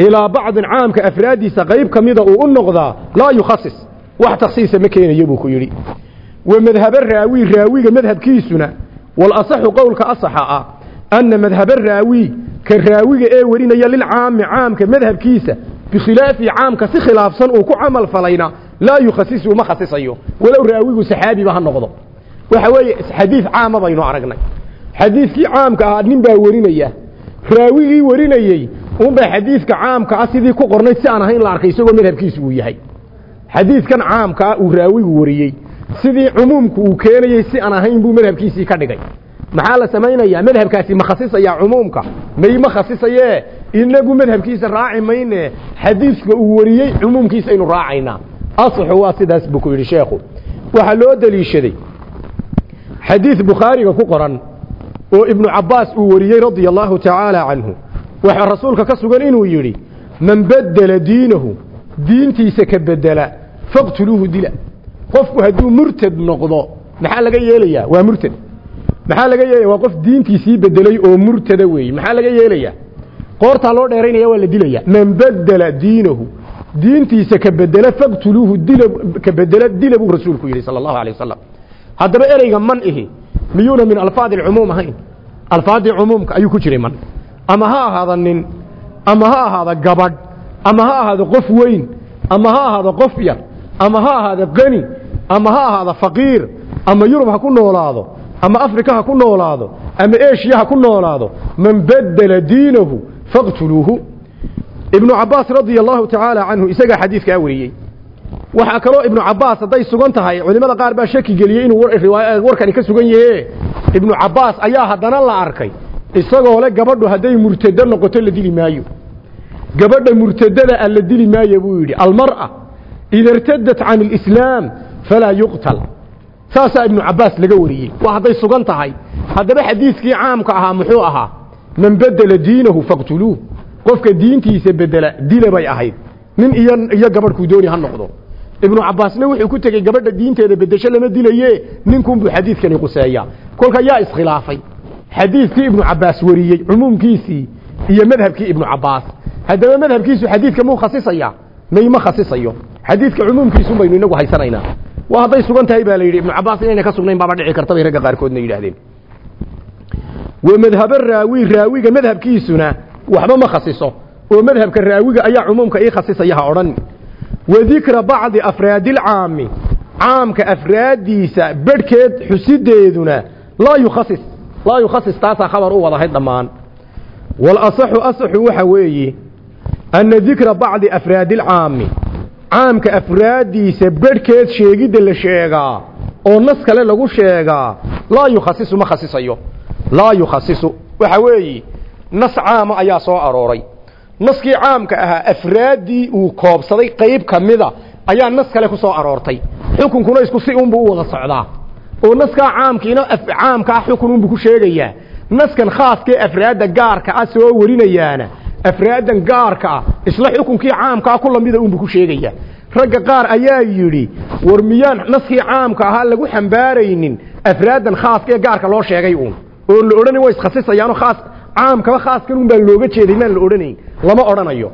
ilaa bacdin caamka afraaddiisa qayb ka mida uu u noqdaa laa yukhasis wax takhsiisa ma keenayo buu ku yidhi wa madhaba raawi raawiga madhabkiisuna walasaxu qowlka asaxa ah ana madhaba raawi ka raawiga ee warinaya lilcaami caamka madhabkiisa bikhilaafi caamka si khilaafsan uu ku camal falayna laa yukhasisu ma khasisayo walow raawigu saxaabiba ha noqdo waxa weeye xadiid caama baynu aragnay xadiidkii caamka ahaa nin baa warinaya. Raawigii warinayey unbaa xadiidka caamka ah sidii ku qornayd si aan ahayn la arkay isagoo madhabkiisu uu yahay. Xadiidkan caamkaa uu raawigu wariyey sidii cumuumku uu keenayey si aan ahayn buu madhabkiisii ka dhigay. Maxaa la samaynayaa? Madhabkaasi ma khasisayaa cumuumka? May ma khasisayee? Inagu madhabkiisa raaci mayne? Xadiidka uu wariyey cumuumkiisa aynu raacaynaa. Asaxu waa sidaas buu ku yidhi sheekhu. Waxaa loo deliishaday xadiid bukhaariga ku qoran oo ibnu cabbaas uu wariyey radia allaahu tacaala canhu. Waxaa rasuulka ka sugan inuu yidhi man baddela diinahu diintiisa ka bedela faqtuluuhu dila. Qofku hadduu murtad noqdo maxaa laga yeelayaa? Waa murtad. Maxaa laga yeelaya waa qof diintiisii bedelay oo murtada weeye. Maxaa laga yeelayaa? Qoortaa loo dheeraynaya waa la dilaya. Man baddela diinahu diintiisa ka bedela faqtuluuhu dila ka bedela dila buu rasuulku yidhi sala allahu alay wasalam haddaba ereyga man ihi miyuuna min alfaadi alcumuum ahayn. Alfaadii cumuumka ayuu ku jiray man. Ama ha ahaada nin ama ha ahaada gabadh ama ha ahaada qof weyn ama ha ahaada qof yar ama ha ahaada qani ama ha ahaada faqiir ama yurub ha ku noolaado ama afrika ha ku noolaado ama eshiya ha ku noolaado man baddela diinahu faqtuluuhu. Ibnu cabbaas radia allahu tacaala canhu isagaa xadiidkaa wariyey waxaa kaloo ibnu cabbaas hadday sugan tahay culimmada qaar baa shaki geliyey inuu warkani ka sugan yahe ibnu cabbaas ayaa haddana la arkay. Isagoo le gabadhu hadday murtado noqoto la dili maayo. Gabadha murtadada a la dili maayo buu yidhi almar'a ida irtadat can alislaam falaa yuqtal. Saasaa ibnu cabbaas laga wariyey. Waa hadday sugan tahay. Haddaba xadiidkii caamka ahaa muxuu ahaa man bedela diinahu faqtuluuh qofka diintiisa bedela dila bay ahayd. Nin iyo iyo gabadhkuu dooni ha noqdo ibnu cabbaasna wuxuu ku tegey gabadha diinteeda bedesho lama dilaye ninkunbuu xadiidkani quseeya kolka yaa iskhilaafay. Xadiidkii ibnu cabbaas wariyey cumuumkiisii iyo madhabkii ibnu cabbaas. Haddaba madhabkiisu xadiidka muu khasisaya may ma khasisayo. Xadiidka cumuumkiisun baynu inagu haysanaynaa. Waa hadday sugan tahay baa la yidhi ibnu cabbaas inayna ka sugnayn baaba dhici karta bay ragga qaarkoodna yidhahdeen wa madhaba raawi raawiga madhabkiisuna waxba ma khasiso. Oo madhabka raawiga ayaa cumuumka ii khasisaya ha odhan wa dikra bacdi afraadilcaami caamka afraaddiisa bedhkeed xusideeduna laa yukhasis laa yukhasis taasaa khabar u wadahay dhammaan walasaxu asaxu waxa weeye anna dikra bacdi afraadilcaami caamka afraaddiisa bedhkeed sheegidda la sheegaa oo nas kale lagu sheegaa laa yukhasisu ma khasisayo laa yukhasisu waxa weeye nas caama ayaa soo arooray naskii caamka ahaa afraaddii uu koobsaday qayb ka mida ayaa nas kale ku soo aroortay. Xukunkuna isku si unbuu u wada socdaa. Oo naskaa caamkiina caamka ah xukun unbuu ku sheegayaa. Naskan khaaskee afraadda gaarka ah soo warinayaana afraaddan gaarka ah isla xukunkii caamkaa ku lamida unbu ku sheegaya ragga qaar ayaa yidhi war miyaan naskii caamka ahaa lagu xambaaraynin afraaddan khaaska ee gaarka loo sheegay uun? Oo la odhanayn way iskhasisayaanoo khaas caamkaba khaaskan un baa looga jeeday maan la odhanayn lama odhanayo.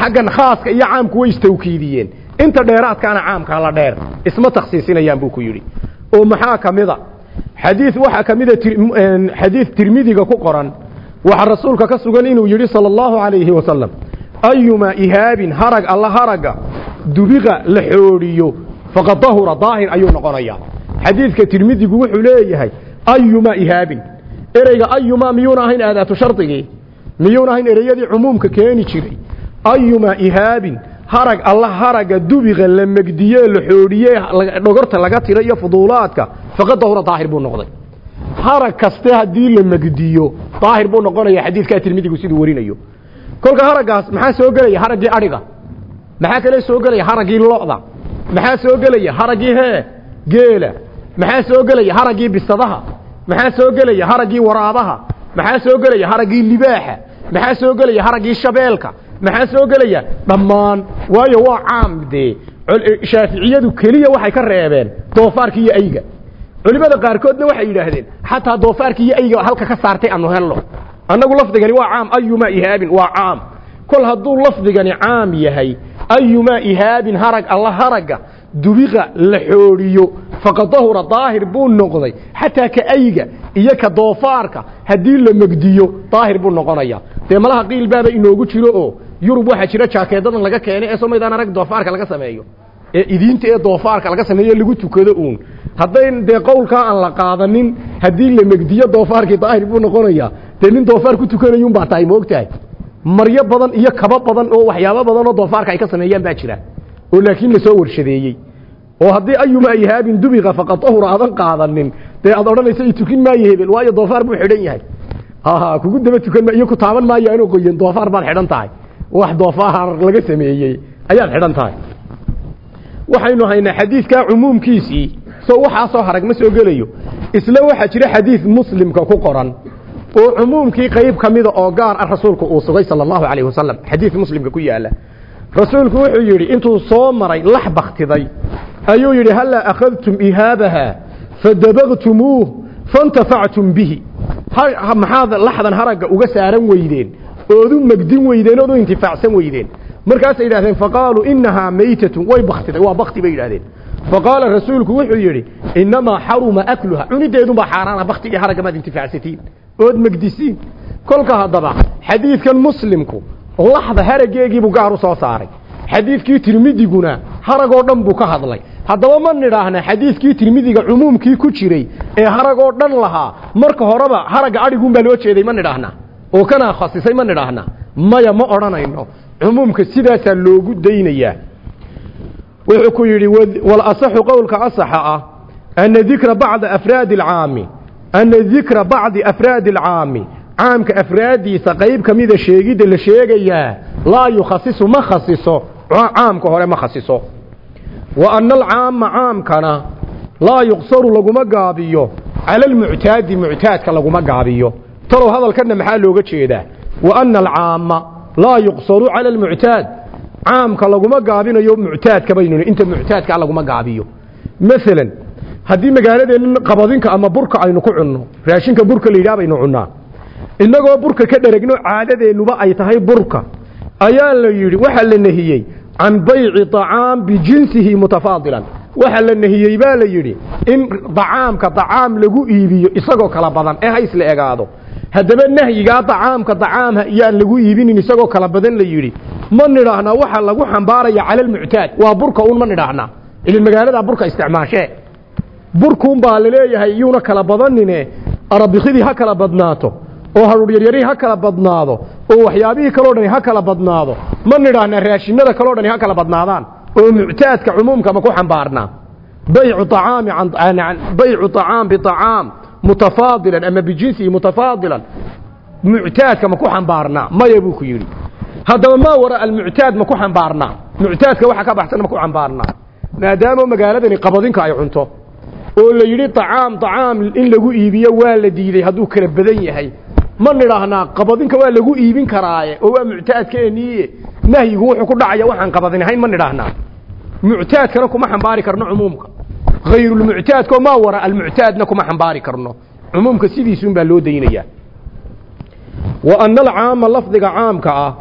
Xaggan khaaska iyo caamku way istawkiidiyeen inta dheeraadkaana caamkaa la dheer isma takhsiisinayaan buu ku yidhi. Oo maxaa ka mida? Xadiid waxaa ka mida xadiid tirmidiga ku qoran waxaa rasuulka ka sugan inuu yidhi sala allahu calayhi wasalam ayumaa ihaabin harag alla haragga dubiqa la xoodhiyo faqad dahura daahir ayuu noqonayaa. Xadiidka tirmidigu wuxuu leeyahay ayumaa ihaabin ereyga ayumaa miyuuna ahayn aadaatu shardigii? Miyuuna ahayn ereyadii cumuumka keeni jiray? Ayumaa ihaabin harag alla haragga dubiqa la megdiye la xoodhiye dhogorta laga tira iyo fuduulaadka faqad dahura daahir buu noqday. Harag kaste haddii la megdiyo daahir buu noqonaya xadiidkaa tirmidigu siduu warinayo. Kolka haraggaas maxaa soo gelaya haraggii adhiga? Maxaa kale soo gelaya haraggii lo'da? Maxaa soo gelaya haraggii hee geela? Maxaa soo gelaya haraggii bisadaha maxaa soo gelaya? Haraggii waraabaha maxaa soo gelaya? Haraggii libaaxa maxaa soo gelaya? Haraggii shabeelka maxaa soo gelaya? Dhammaan. Waayo waa caam dee. Shaaficiyadu keliya waxay ka reebeen doofaarka iyo ayga. Culimada qaarkoodna waxay yidhaahdeen xataa doofaarka iyo ayga halka ka saartay anu helno. Annagu lafdigani waa caam. Ayumaa ihaabin waa caam. Kol hadduu lafdigani caam yahay ayumaa ihaabin harag alla haragga dubiqa la xoodhiyo faqad dahura daahir buu noqday. Xataa ka ayga iyo ka doofaarka haddii la megdiyo daahir buu noqonaya. Dee malaha qiil baaba inoogu jiro oo yurub waxaa jira jaakeedadan laga keenay ee somaydaan arag doofaarka laga sameeyo. Ee idiinta ee doofaarka laga sameeyo lagu tukado uun. Hadday dee qowlkaa aan la qaadanin haddii la megdiyo doofaarkii daahir buu noqonaya. Dee nin doofaar ku tukanayun baa tahay maogtahay maryo badan iyo kaba badan oo waxyaabo badan oo doofaarka ay ka sameeyaan baa jira. Oo laakiin la soo warshadeeyey oo haddii ayuma ihaabin dubiqa faqad ahura aadan qaadanin dee aad odhanaysa i tukin maayo hebel waayo doofaar buu xidhan yahay. Ha kugu daba tukan ma iyo ku taaban maayo inuu qoyan doofaar baad xidhan tahay. Wax doofaar laga sameeyey ayaad xidhan tahay. Waxaynu haynaa xadiidkaa cumuumkiisii soo waxaasoo harag ma soo gelayo. Isla waxaa jira xadiid muslimka ku qoran oo cumuumkii qayb ka mida oo gaar ah rasuulku uu sugay sala allahu calayhi wasalam xadiid muslimka ku yaalla rasuulku wuxuu yidhi intuu soo maray lax baktiday ayuu yidhi hallaa akhadtum ihaabaha fadabagtumuuh faintafactum bihi. Maxaad laxdan haragga uga saaran weydeen ood u megdin weydeen ood u intifaacsan weydeen. Markaasay yidhahdeen faqaaluu inahaa maytatun. Way baktiday waa bakti bay yidhahdeen faqaala rasuulku wuxuu yidhi inamaa xaruma akluha. Cunideedunbaa xaaraana baktigii haragga maad intifaacsatiin ood megdisiin kolka haddaba xadiidkan muslimku laxda gaar u soo saaray. Xadiidkii tirmidiguna haragoo dhan buu ka hadlay. Haddaba ma nidhaahna xadiidkii tirmidiga cumuumkii ku jiray ee haragoo dhan lahaa marka horeba haragga adhiguunbaa loo jeeday ma nidhaahna. Oo kanaa khasisay ma nidhaahna. Maya ma odhanayno cumuumka sidaasaa loogu daynayaa. Wuxuu ku yidhi walasaxu qowlka asaxa ah ana dikra bacda afraadi alcaami ana dikra bacdi afraadi alcaami caamka afraaddiisa qayb ka mida sheegidda la sheegayaa laa yukhasisu ma khasiso caamka hore ma khasiso wa ana alcaama caamkana laa yuqsaru laguma gaabiyo. Cala almuctaadi muctaadka laguma gaabiyo. Talow hadalkanna maxaa looga jeedaa? Wa ana alcaama laa yuqsaru cala almuctaad. Caamka laguma gaabinayo muctaadka baynu inta muctaadkaa laguma gaabiyo. Maalan haddii magaaladeenna qabadinka ama burka aynu ku cunno raashinka burka la yidhaha baynu cunnaa innagoo burka ka dheregno caadadeennuba ay tahay burka. Ayaa la yidhi waxaa la nehiyey can bayci طacaam bijinsihi mutafaadilan. Waxaa la nehiyey baa la yidhi in dacaamka dacaam lagu iibiyo isagoo kala badan ee hays la egaado. Haddaba nahyigaa dacaamka dacaamha iyaan lagu iibinin isagoo kala badan la yidhi. Ma nidhaahnaa waxa lagu xambaaraya cala almuctaad waa burka uun ma nidhaahnaa ilin magaaladaa burka isticmaashee burkuun baa la leeyahay iyuuna kala badanine. Arabikidii ha kala badnaato oo haruuryaryarihii ha kala badnaado oo waxyaabihii kaloo dhani ha kala badnaado. Ma nidhaahnaa raashinada kaloo dhani ha kala badnaadaan oo muctaadka cumuumka ma ku xambaarnaa baycu acaami baycu acaam biacaam mutafaadilan ama bijinsihi mutafaadilan muctaadka ma ku xambaarnaa maya buu ku yidhi. Haddaba maa wara almuctaad ma ku xambaarnaa muctaadka waxa ka baxsan ma ku xambaarnaa maadaama magaaladani qabadinka ay cunto oo la yidhi طacaam طacaam in lagu iibiyo waa la diiday hadduu kala badan yahay ma nidhaahnaa qabadinka waa lagu iibin karaaye oo waa muctaadkeeniiye nahyigu wuxuu ku dhacaya waxaan qabadin ahayn ma nidhaahnaa. Muctaadkana kuma xambaari karno cumuumka. Hayrulmuctaadko maa wara almuctaadna kuma xambaari karno. Cumuumka sidiisuun baa loo daynayaa. Wa ana alcaama lafdiga caamka ah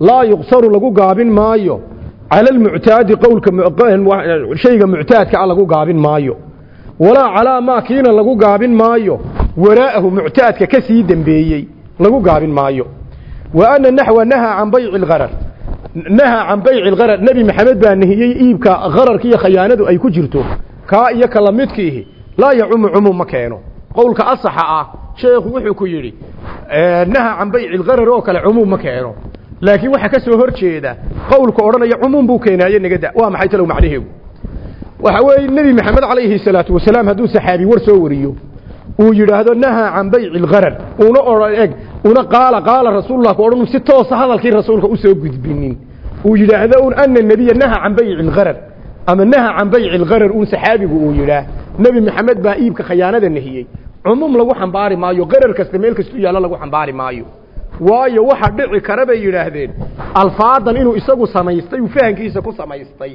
laa yuqsaru lagu gaabin maayo. Cala almuctaadi qowlka shayga muctaadka ah lagu gaabin maayo. Walaa calaa maa kiina lagu gaabin maayo waraa'ahu muctaadka ka sii dembeeyey lagu gaabin maayo. Wa ana naxwa nahaa can bayci algharar nahaa can bayci algharar nebi maxamed baa nahiyey iibka ghararka iyo khayaanadu ay ku jirto. Kaa iyo ka lamidkiihi laa yacumu cumuum ma keeno. Qowlka asaxa ah sheekhu wuxuu ku yidhi nahaa can bayci algharar oo kale cumuum ma keeno. Laakiin waxaa ka soo hor jeeda qowlka odhanaya cumuum buu keenaaye nagada waa maxay talow macnaheegu waxa weeye nebi maxamed calayhi salaatu wasalaam hadduu saxaabi war soo wariyo uu yidhaahdo nahaa can bayci algharar una odhan eg una qaala qaala rasuulullah ku odhan si toosa hadalkii rasuulka u soo gudbinin. Uu yidhaahdo un ana nebiya nahaa can bayci algharar ama nahaa can bayci algharar un saxaabigu uu yidhaah. Nebi maxamed baa iibka khayaanada nahiyey. Cumuum lagu xambaari maayo qarar kasta meel kastuu yaallo lagu xambaari maayo. Waayo waxa dhici kara bay yidhaahdeen. Alfaadan inuu isagu samaystay uu fahankiisa ku samaystay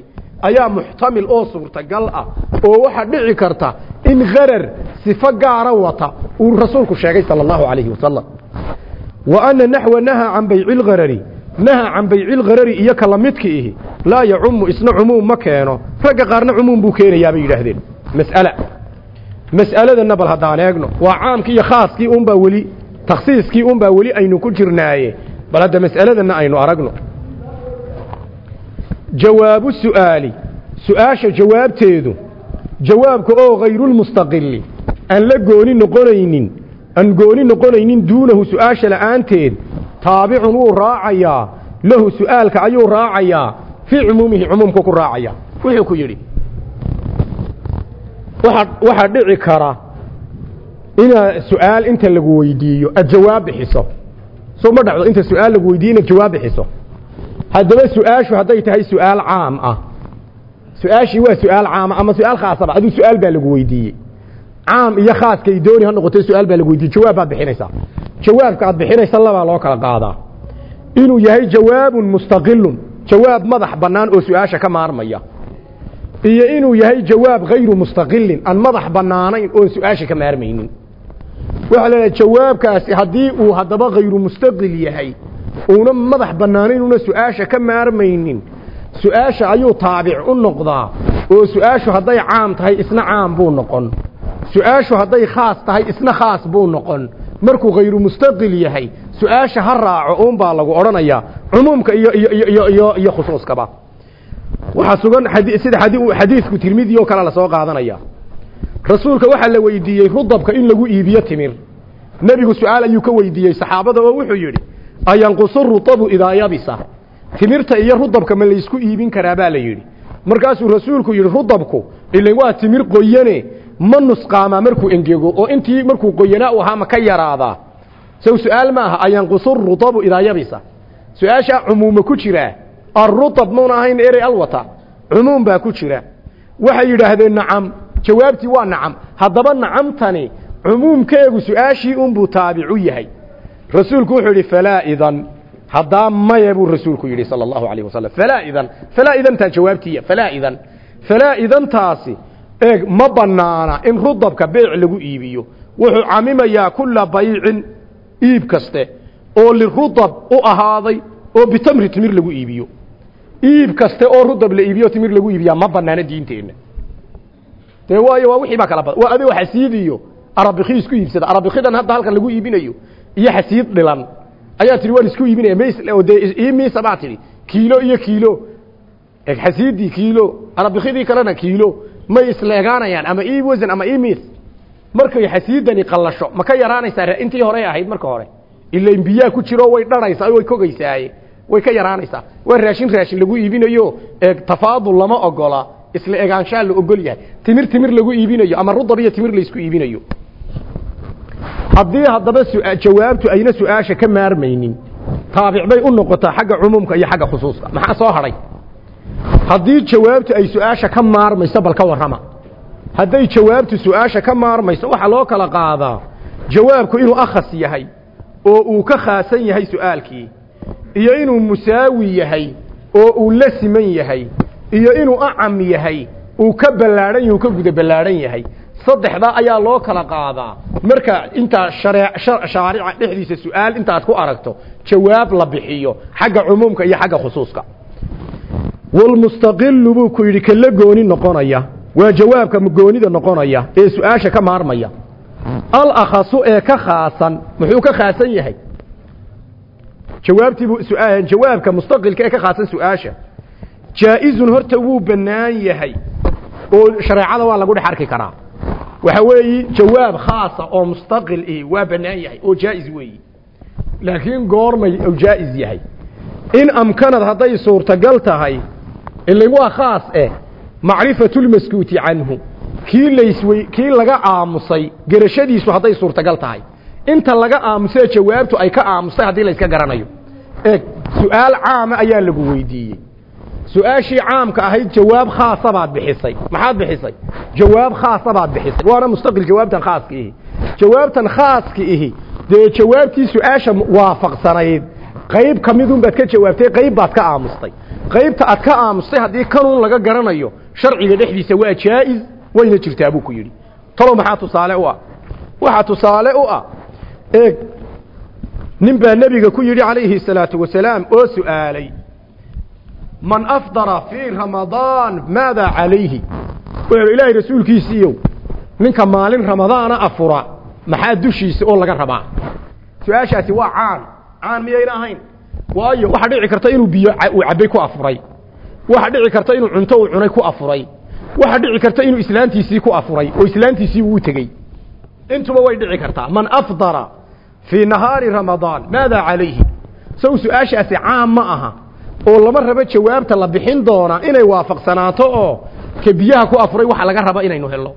ayaa muxtamil oo suurtagal ah oo waxa dhici karta in gharar sifo gaara wata uu rasuulku sheegay sala allahu calayhi wasalam wa ana naxwa nahaa can bayci lgharari nahaa can bayci lgharari iyo ka lamidka ihi laa yacumu isna cumuum ma keeno ragga qaarna cumuum buu keenayaa bay yidhaahdeen. Mas'ala. Mas'aladana bal haddaan eegno waa caamkii iyo khaaskii unbaa weli takhsiiskii unbaa weli aynu ku jirnaaye bal hadda mas'aladana aynu aragno. Jawaabu su'aali. Su'aasha jawaabteedu jawaabka oo hayrulmustaqili aan la gooni noqonaynin aan gooni noqonaynin duunahu su'aasha la'aanteed taabicun wuu raacayaa lahu su'aalka ayuu raacayaa fii cumuumihi cumuumku ku raacayaa. Wuxuu ku yidhi waxaa dhici kara inaad su'aal inta lagu weydiiyo aad jawaab bixiso. Soo ma dhacdo inta su'aal lagu weydiiyo inaad jawaab bixiso. Haddaba su'aashu hadday tahay su'aal caam ah su'aashii waa su'aal ama su'aal khaasaba aduu su'aal baa lagu weydiiyey. Caam iyo khaaskay dooni ha noqotee su'aal baa lagu weydiiyey. Jawaab baad bixinaysaa. Jawaabka aad bixinaysa labaa loo kala qaadaa. Inuu yahay jawaabun mustaqilun jawaab madax bannaan oo su'aasha ka maarmaya. Iyo inuu yahay jawaab hayru mustaqilin aan madax bannaanayn oon su'aasha ka maarmaynin. Waxaa la jawaabkaasi haddii uu haddaba hayru mustaqil yahay uuna madax bannaanayn una su'aasha ka maarmaynin su'aasha ayuu taabic u noqdaa oo su'aashu hadday caam tahay isna caam buu noqon. Su'aashu hadday khaas tahay isna khaas buu noqon. Markuu hayru mustaqil yahay su'aasha ha raaco uunbaa lagu odhanayaa cumuumka iyo iyo iyo iyo iyo khusuuskaba. Waxaa sugan sida xadiidku tirmidi oo kale la soo qaadanaya. Rasuulka waxaa la weydiiyey rudabka in lagu iibiyo timir. Nebigu su'aal ayuu ka weydiiyey saxaabada oo wuxuu yidhi ayanqusu ruabu idaa yabisa timirta iyo rudabka ma laysku iibin karaa baa la yidhi. Markaasuu rasuulku yidhi rudabku ilan waa timir qoyane ma nusqaamaa markuu engego oo intii markuu qoyanaa u ahaa ma ka yaraadaa. Sow su'aal ma aha ayanqusu ruabu idaa yabisa. Su'aashaa cumuuma ku jiraa. Arutab mauna ahayn erey alwata cumuum baa ku jira. Waxay yidhaahdeen nacam. Jawaabtii waa nacam. Haddaba nacamtani cumuumkeegu su'aashii unbuu taabicu yahay. Rasuulku wuxuu yidhi falaa idan haddaa maya buu rasuulku yidhi sala allahu alayh wasalam falaa idan falaa idantaa jawaabtiiya falaa idan. Falaa idantaasi eeg ma banaana in rudabka beec lagu iibiyo. Wuxuu camimayaa kula baycin iib kaste oo lirudab u ahaaday oo bitamri timir lagu iibiyo. Iib kaste oo rudab la iibiyo timir lagu iibiyaa ma banaano diinteenna dee waayo waa wixii baa kala badan waa adigoo xasiid iyo arabikhi isku iibsada. Arabikidan hadda halkan lagu iibinayo iyo xasiid dhilan ayaa tihi waan isku iibinaya ms dee ii miisa baa tidhi kiilo iyo kiilo. Eg xasiidii kiilo arabikidii kalena kiilo. May isleegaanayaan ama ii wasan ama ii miis. Markay xasiidani qallasho ma ka yaraanaysaa intii horey ahayd marka hore. Ilain biyaa ku jiro way dharaysaa way kogaysaaye way ka yaraanaysaa. Waa raashin raashin lagu iibinayo tafaadul lama ogola isla egaanshaa la ogol yahay. Timir timir lagu iibinayo ama rudab iyo timir laysku iibinayo haddii haddaba jawaabtu ayna su'aasha ka maarmaynin taabic bay u noqotaa xagga cumuumka iyo xagga khusuuska. Maxaa soo hadhay haddii jawaabtu ay su'aasha ka maarmayso bal ka warrama. Hadday jawaabtu su'aasha ka maarmayso waxaa loo kala qaadaa jawaabku inuu akhas yahay oo uu ka khaasan yahay su'aalkii iyo inuu musaawi yahay oo uu la siman yahay iyo inuu acam yahay uu ka ballaadhan yahay uu ka guda ballaadhan yahay saddexdaa ayaa loo kala qaadaa. Marka intaa shaarica dhexdiisa su'aal intaad ku aragto jawaab la bixiyo xagga cumuumka iyo xagga khusuuska. Walmustaqilu buu ku yidhi kala gooni noqonaya. Waa jawaabka goonida noqonaya ee su'aasha ka maarmaya. Alakhasu ee ka khaasan muxuu ka khaasan yahay? Jawaabtiibuu jawaabka mustaqilka ee ka khaasan su'aasha. Jaa-izun horta wuu bannaan yahay oo shareecada waa lagu dhex arki karaa waxa weeyi jawaab khaasa oo mustaqil ihi waa bannaan yahay oo jaa-is weeyi. Laakiin goormay u jaa-is yahay. In amkanad hadday suurtagal tahay ilan waa khaas eh macrifatulmaskuuti canhu. Kii layswey kii laga aamusay gerashadiisu hadday suurtagal tahay. Inta laga aamusee jawaabtu ay ka aamustay haddii layska garanayo. Eeg su'aal caama ayaa lagu weydiiyey su'aashii caamka ahayd jawaab khaasa baad bixisay. Maxaad bixisay? Jawaab khaasa baad bixisay. Waana mustaqil jawaabtan khaaska ihi. Jawaabtan khaaska ihi. Dee jawaabtii su'aasha waafaqsanayd. Qayb ka baad ka jawaabtay qayb baad ka aamustay. Qaybta aad ka aamustay haddii kanuun laga garanayo sharciga dhexdiisa waa jaa-is wayna jirtaa buu ku yidhi. Talow maxaa tusaale u ah? Waxaa tusaale u ah eeg nin baa nebiga ku yidhi calayhi salaatu wasalaam oo su'aalay man afdara fii ramadaan maadaa calayhi? Wuxuu ilaahay rasuulkiisiiyow ninka maalin ramadaana afura maxaa dushiisa oo laga rabaa? Su'aashaasi waa caan. Caan miyayna ahayn? Waayo waxaa dhici karta inuu biyo uu cabbay ku afuray. Waxaa dhici karta inuu cunto uu cunay ku afuray. Waxaa dhici karta inuu islaantiisii ku afuray oo islaantiisii uu tegey. Intuba way dhici kartaa. Man afdara fii nahaari ramadaan maadaa calayhi? Saw su'aashaasi ma aha oo lama rabo jawaabta la bixin doonaa inay waafaqsanaato oo ka biyaha ku afuray waxa laga raba inaynu helno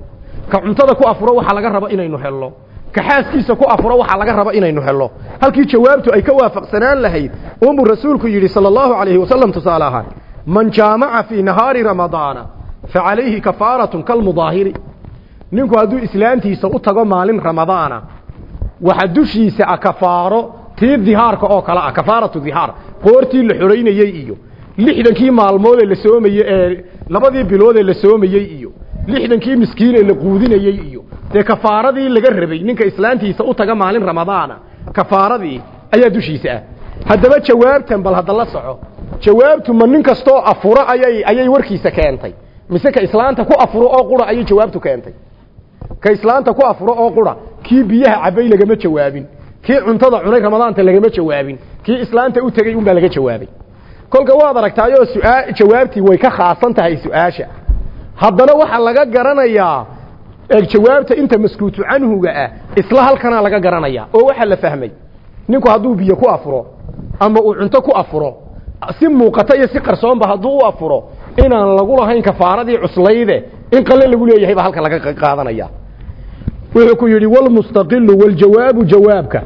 ka cuntada ku afuro waxa laga raba inaynu helno ka xaaskiisa ku afuro waxa laga raba inaynu helno halkii jawaabtu ay ka waafaqsanaan lahayd unbuu rasuulku yidhi sala allahu calayhi wasalam tusaale ahaan man jaamaca fii nahaari ramadaana fa calayhi kafaaratun kalmudaahiri ninku hadduu islaantiisa u tago maalin ramadaana waxa dushiisa a kafaaro tii dihaarka oo kale ah kafaaratu dihaar qoortii la xoraynayey iyo lixdankii maalmood ee la soomayey ee labadii bilood ee la soomayey iyo lixdankii miskiin ee la quudinayey iyo dee kafaaradii laga rabay ninka islaantiisa u taga maalin ramadaana kafaaradii ayaa dushiisa ah. Haddaba jawaabtan bal hadda la soco jawaabtu ma nin kastoo afuro ayay ayay warkiisa keentay mise ka islaanta ku afuro oo qura ayay jawaabtu keentay. Ka islaanta ku afuro oo qura kii biyaha cabay lagama jawaabin kii cuntada cunay ramadaanta lagama jawaabin. Kii islaanta u tegey unbaa laga jawaabay. Kolka waad aragtaayoo su'aa jawaabtii way ka khaasan tahay su'aasha. Haddana waxaa laga garanayaa jawaabta inta maskuutu canhuga ah isla halkanaa laga garanayaa oo waxaa la fahmay. Ninku hadduu biyo ku afuro ama uu cunto ku afuro si muuqata iyo si qarsoonba hadduu u afuro inaan lagu lahayn kafaaradii cuslayde in qalle lagu leeyahay baa halkan laga qaadanaya. Wuxuu ku yidhi walmustaqilu waljawaabu jawaabka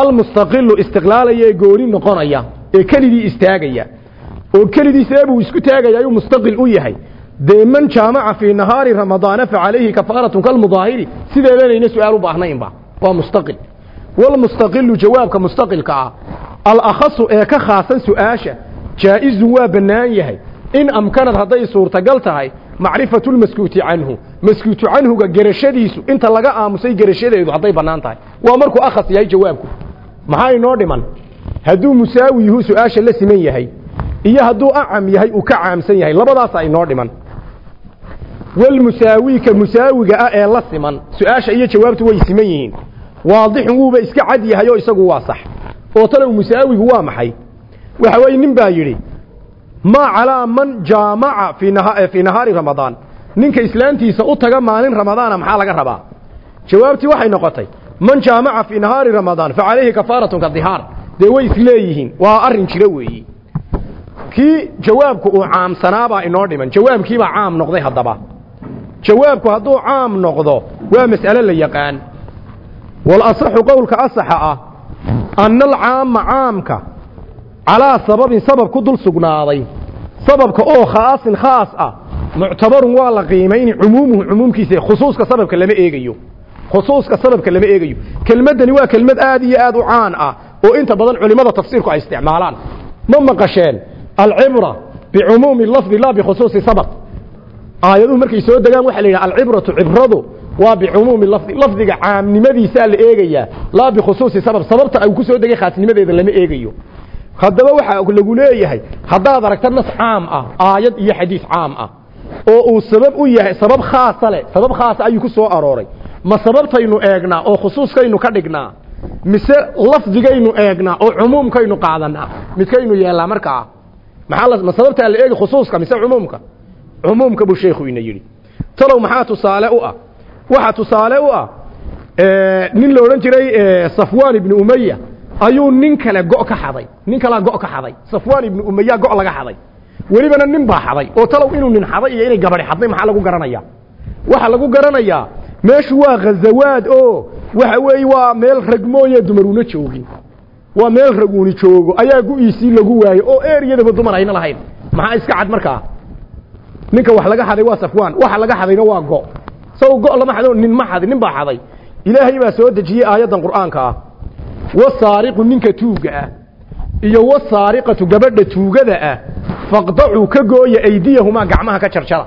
almustaqilu istiqlaalaya ee gooni noqonaya ee keligii istaagaya. Oo keligii seebuu isku taagaya ayuu mustaqil u yahay. Dee man jaamaca fii nahaari ramadaana fa calayhi kafaaratun kalmudaahiri sideedanayna su'aal u baahnaynba? Waa mustaqil. Walmustaqilu jawaabka mustaqilka ah alakhasu ee ka khaasan su'aasha jaa-izun waa bannaan yahay. In amkanad hadday suurtagal tahay macrifatu lmaskuuti canhu. Maskuutu canhuga gerashadiisu inta laga aamusay gerashadeedu hadday bannaan tahay. Waa markuu akhas yahay jawaabku. Maxaa inoo dhiman? Hadduu musaawi yuhu su'aasha la siman yahay iyo hadduu acam yahay uu ka caamsan yahay labadaasa inoo dhiman. Walmusaawi ka musaawiga ah ee la siman su'aasha iyo jawaabtu way siman yihiin. Waadixun wuuba iska cad yahay oo isagu waa sax. Oo talow musaawigu waa maxay? Waxa weeye nin baa yidhi maa calaa man jaamaca fii nahaari ramadaan. Ninka islaantiisa u taga maalin ramadaana maxaa laga rabaa? Jawaabtii waxay noqotay man jaamaca fii nahaari ramadaan fa calayhi kafaaratun kadihaar dee way isleeyihiin waa arrin jiro weeyi. Kii jawaabku uu caamsanaabaa inoo dhiman. Jawaabkiibaa caam noqday haddaba. Jawaabku hadduu caam noqdo waa mas'ale la yaqaan. Walasaxu qowlka asaxa ah anna alcaama caamka calaa sababin sabab ku dul sugnaaday. Sababka oo khaasin khaas ah muctabarun waa la qiimayni cumuumuhu cumuumkiisa khusuuska sababka lama eegayo. Khusuuska sababka lama eegayo. Kelmaddani waa kelmad aad iyo aad u caan ah oo inta badan culimada tafsiirku ay isticmaalaan. Ma maqasheen alcibra bicumuumi lafdi la bikhusuusi sabab. Aayaduhu markay soo degaan waxaa la yidhaha alcibratu cibradu waa bicumuumi lafdi. Lafdiga caamnimadiisaa la eegayaa laa bikhusuusi sabab. Sababta ay ku soo degay khaasnimadeeda lama eegayo haddaba waxaa lagu leeyahay haddaad aragta nas caam ah aayad iyo xadiis caam ah oo uu sabab u yahay sabab khaasa leh sabab khaasa ayuu ku soo arooray. Ma sababtaynu eegnaa oo khusuuskaynu ka dhignaa? Mise lafdigaynu eegnaa oo cumuumkaynu qaadanaa midkaynu yeellaa markaa maxaa ma sababtaa la eegi khusuuska mise cumuumka? Cumuumka buu sheekhu ina yidhi. Talow maxaa tusaale u ah? Waxaa tusaale u ah nin la odhan jiray safwaan ibnu umaya ayuu nin kale go' ka xaday. Nin kalaa go' ka xaday. Safwaan ibnu umaya go' laga xaday. Welibana nin baa xaday. Oo talow inuu nin xaday iyo inay gabadhi xadday maxaa lagu garanaya waxaa lagu garanayaa meeshu waa khazawaad oo waxa weeye waa meel rag mooye joogin. Waa meel raguuni joogo. Ayaa gu-iisii lagu waayo oo eriyadaba dumar ayna lahayn. Maxaa iska cad markaa? Ninka wax laga xaday waa safwaan. Waxa laga xadayna waa go. Saw go lama xado nin ma xadi nin baa xaday. Ilaahay baa soo dejiyey aayaddan qur'aanka. ah wasaariqu ninka tuuga ah iyo wasaariqatu gabadha tuugada ah faqdacuu ka gooya aydiyahumaa gacmaha ka jarjara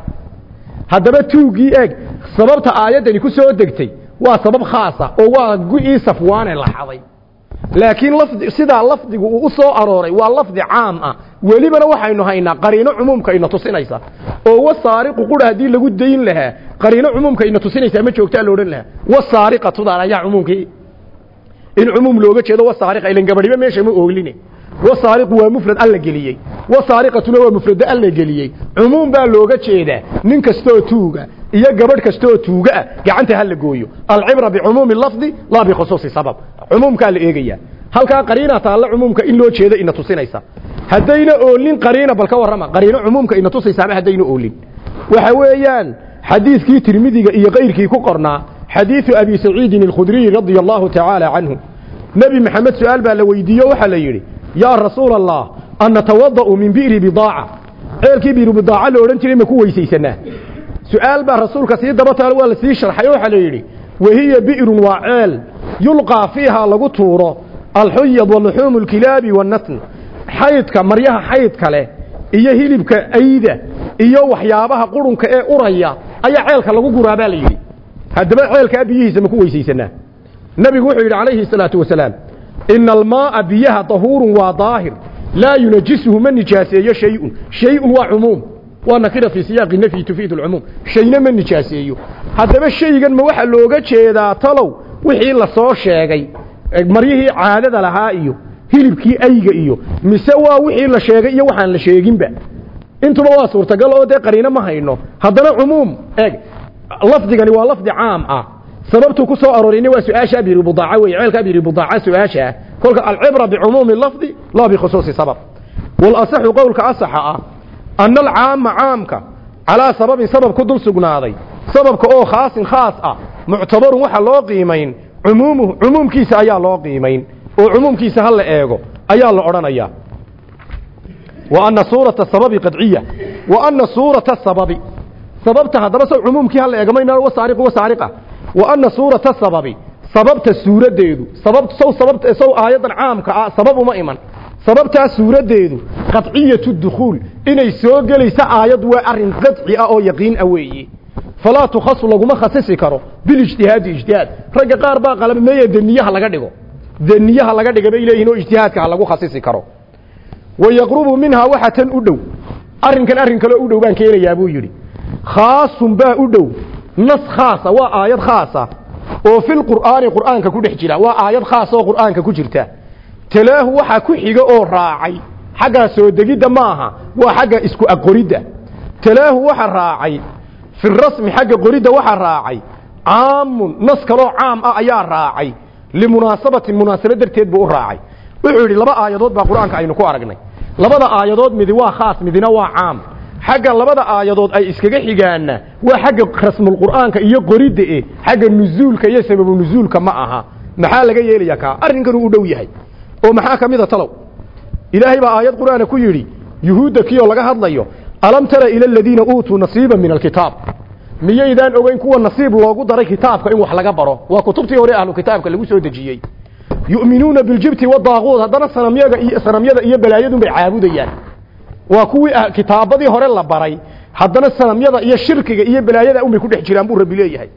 haddaba tuuggii eeg sababta aayaddani ku soo degtay waa sabab khaasa oo waa gu-ii safwaane la xaday. Laakiin lafdi sidaa lafdigu uu u soo arooray waa lafdi caam ah. Welibana waxaynu haynaa qariino cumuumka ina tusinaysa oo wasaariqu qura haddii lagu dayn lahaa qariino cumuumka ina tusinaysaa ma joogtaa la odhan lahaa. Wasaariqatudan ayaa cumuumkii in cumuum looga jeedo wasaariqa ilan gabadhiba meesha ma ooline wasaariqu waa mufrad alla geliyey. Wasaariqatuna waa mufrado alla geliyey. Cumuum baa looga jeedaa nin kastoo tuuga iyo gabadh kastoo tuuga ah gacanta ha la gooyo. Alcibra bicumuumi lafdi laa bikhusuusi sabab. Cumuumkaa la eegaya halkaa qariina taalla cumuumka in loo jeedo ina tusinaysa. Haddayna oolin qariina bal ka warrama qariino ina tusaysaama haddayna oolin. Waxa weeyaan xadiiskii tirmidiga iyo kayrkii ku qornaa xadiidu abi saciidin alkhudriyi radia allahu tacaala canhu nebi maxamed su'aal baa la weydiiye waxaa la yidhi yaa rasuula allah annatawada'u min bi'ri bidaaca ceelkii bi'ri bidaaca la odhan jiray ma ku weysaysanaa su'aal baa rasuulka sii daba taal waa la sii sharxay waxaa la yidhi wahiya bi'run waa ceel yulqaa fiihaa lagu tuuro alxuyad waluxuumu alkilaabi wannasn xaydka maryaha xaydka leh iyo hilibka ayda iyo waxyaabaha qurunka ee uraya ayaa ceelka lagu guraa baa la yidhi haddaba ceelkaa biyihiisa ma ku weysaysanaa. Nebigu wuxuu yidhi calayhi الsalaatu wasalaam ina almaaa biyaha dahuurun waa daahir laa yunajisuhu ma nijaaseeyo shayun. Shayun waa cumuum. Waa nakira fii siyaaqi nafyi tufiid alcumuum shayna ma nijaaseeyo. Haddaba shaygan ma waxaa looga jeedaa talow? Wixii la soo sheegay maryihii caadada lahaa iyo hilibkii ayga iyo mise waa wixii la sheegay iyo waxaan la sheeginba? Intuba waa suurtagal oo dee qariino ma hayno. Haddana cumuum eeg lafdigani waa lafdi caam ah. Sababtuu ku soo aroorayna waa su'aasha abiribudaaca wey ceelka abiribudaaca su'aasha kolka alcibra bicumuumi lafdi laa bikhusuusi sabab. Walasaxu qowlka asaxa ah ana alcaama caamka calaa sababin sabab ku dul sugnaaday. Sababka oo khaasin khaas ah muctabarun waxa loo qiimayn cumuumuhu cumuumkiisa ayaa loo qiimayn. Oo cumuumkiisa ha la eego ayaa la odhanayaa. Wa ana suurata sababi qadciya wa sababi sababta haddaba sow cumuumkii ha la eego mayna wasaariqu wasaariqa wa ana suurata sababi sababta suuradeedu sabab sow sababta sow aayadan caamka ah sabab uma iman. Sababtaa suuradeedu qadciyatu dukhuul inay soo gelaysa aayad waa arrin qadci ah oo yaqiin ah weeye falaa tukhasu laguma khasisi karo bilijtihaadi ijtihaad. Ragga qaar baa qalabmeeye deniyaha laga dhigo. Deniyaha laga dhiga bay leeyihiin oo ijtihaadka ha lagu khasisi karo. Wa yaqrubu minhaa waxa tan u dhow. Arrinkan arrin kaleo u dhow baan keenayaa buu yidhi khaasun baa u dhow. Nas khaasa waa aayad khaasa oo filqur'aani qur'aanka ku dhex jira. Waa aayad khaasa oo qur'aanka ku jirta. Talaahu waxaa ku xiga oo raacay. Xaggaa soo degidda maaha waa xagga isku aqoridda. Talaahu waxa raacay. Fi rasmi xagga qoridda waxa raacay. Caamun nas kaloo caam ah ayaa raacay. Limunaasabatin munaasabad darteed buu u raacay. Wuxuu yidhi laba aayadood baa qur'aanka aynu ku aragnay. Labada aayadood midi waa khaas midina waa caam xagga labada aayadood ay iskaga xigaanna waa xagga rasmulqur'aanka iyo qoridda eh xagga nuzuulka iyo sababu nuzuulka ma aha. Maxaa laga yeelayaa kaa arrinkanuu u dhow yahay. Oo maxaa ka mida talow? Ilaahay baa aayad qur'aana ku yidhi yuhuudda kiyoo laga hadlayo alam tara ila aladiina uutuu nasiiba min alkitaab? Miyaydaan ogeyn kuwa nasiib loogu daray kitaabka in wax laga baro? Waa kutubtii hore ahlu kitaabka lagu soo dejiyey. Yu'minuuna biljibti wadaaquud haddana sanamyaga iyo sanamyada iyo balaayadun bay caabudayaan waa kuwii kitaabadii hore la baray. Haddana sanamyada iyo shirkiga iyo balaayada unbay ku dhex jiraan buu rabbi leeyahay.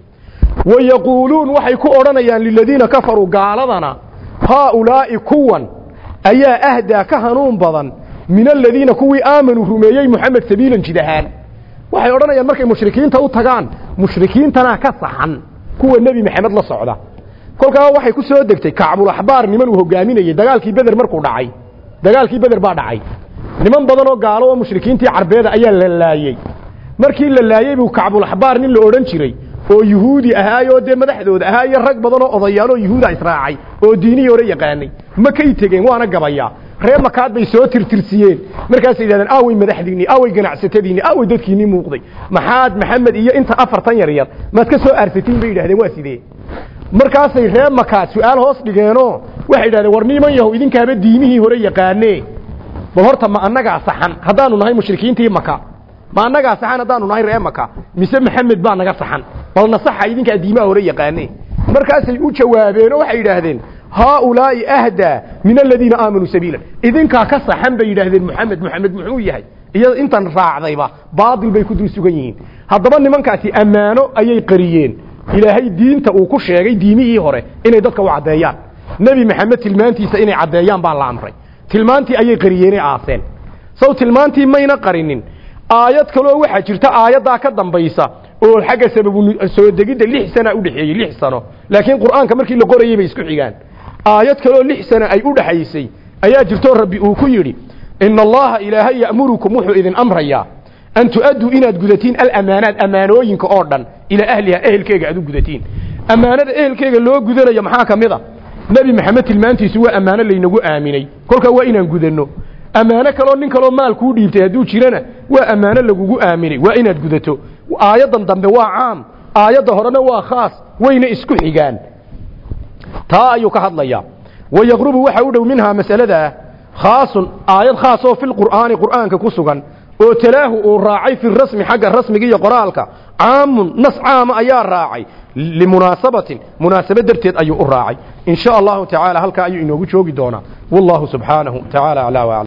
Wayaquuluun waxay ku odhanayaan liladiina kafaruu gaaladana haaulaa'i kuwan ayaa ahdaa ka hanuun badan min aladiina kuwii aamanuu rumeeyey moxamed sabiilan jid ahaan waxay odhanayaan markay mushrikiinta u tagaan mushrikiintanaa ka saxan kuwa nebi maxamed la socda. Kolkaa waxay ku soo degtay kacbulaxbaar niman uu hogaaminayey dagaalkii beder markuu dhacay dagaalkii beder baa dhacay niman badan oo gaalo oo mushrikiintii carbeeda ayaa la laayey markii la laayey buu kacbulaxbaar nin la odhan jiray oo yuhuudi ahaayoo dee madaxdooda ahaa iyo rag badan oo odayaaloo yuhuuda israacay oo diinihii hore yaqaanay. Ma kay tegeen waana gabayaa reer makaad bay soo tirtirsiyeen. Markaasay yidhahdeen aaway madaxdiinii aaway ganacsatadiinii aaway dadkiinii muuqday. Maxaad maxamed iyo inta afartan yar yar maad ka soo aarsatiin bay yidhahdeen waa sidee? Markaasay reer makaad su'aal hoos dhigeenoo waxay yidhahdeen war niman yahow idinkaaba diimihii hore yaqaanee bal horta ma annagaa saxan haddaanu nahay mushrikiintii maka ma annagaa saxan haddaanu nahay reer maka mise maxamed baa naga saxan. Bal nasaxa idinkaa diimaha hore yaqaanee markaasay u jawaabeen oo waxay yidhaahdeen haaulaa'i ahdaa min aladiina aamanuu sabiila idinkaa ka saxan bay yidhaahdeen moxamed moxamed muxuu yahay? Iyo intan raacdayba baatil bay ku dul sugan yihiin. Haddaba nimankaasi ammaano ayay qariyeen. Ilaahay diinta uu ku sheegay diimihii hore inay dadka u caddeeyaan. Nebi maxamed tilmaantiisa inay caddeeyaan baa la amray tilmaantii ayay qariyeenay aaseen saw tilmaantii mayna qarinin. Aayad kaloo waxaa jirta aayaddaa ka dambaysa oo xagga sababu soo degidda lix sana u dhexeeyey lix sano. Laakiin qur'aanka markii la qorayay bay isku xigaan. Aayad kaloo lix sano ay u dhaxaysay. Ayaa jirtoo rabbi uu ku yidhi ina allaha ilaahay ya'murukum wuxuu idin amrayaa an tu'adduu inaad gudatiin alamaanaat amaanooyinka oo dhan ilaa ahliha ehelkeega aad u gudatiin. Ammaanada ehelkeega loo gudanayo maxaa ka mid a nebi maxamed tilmaantiisu waa ammaano laynagu aaminay. Kolkaa waa inaan gudanno. Ammaano kaloo nin kaloo maal kuu dhiibtay hadduu jirana waa ammaano lagugu aaminay. Waa inaad gudato. Aayaddan dambe waa caam. Aayadda horena waa khaas. Wayna isku xigaan. Taa ayuu ka hadlayaa. Wayaqrubu waxa u dhow minhaa masaladaa khaasun aayad khaas oo fi lqur'aani qur'aanka ku sugan oo talaahu uu raacay fi rasmi xagga rasmiga iyo qoraalka caamun nas caama ayaa raacay. Limunaasabatin munaasabad darteed ayuu u raacay. In sha allahu tacaala halkaa ayuu inoogu joogi doonaa. Wallahu subxaanahu tacaala aclaa waclam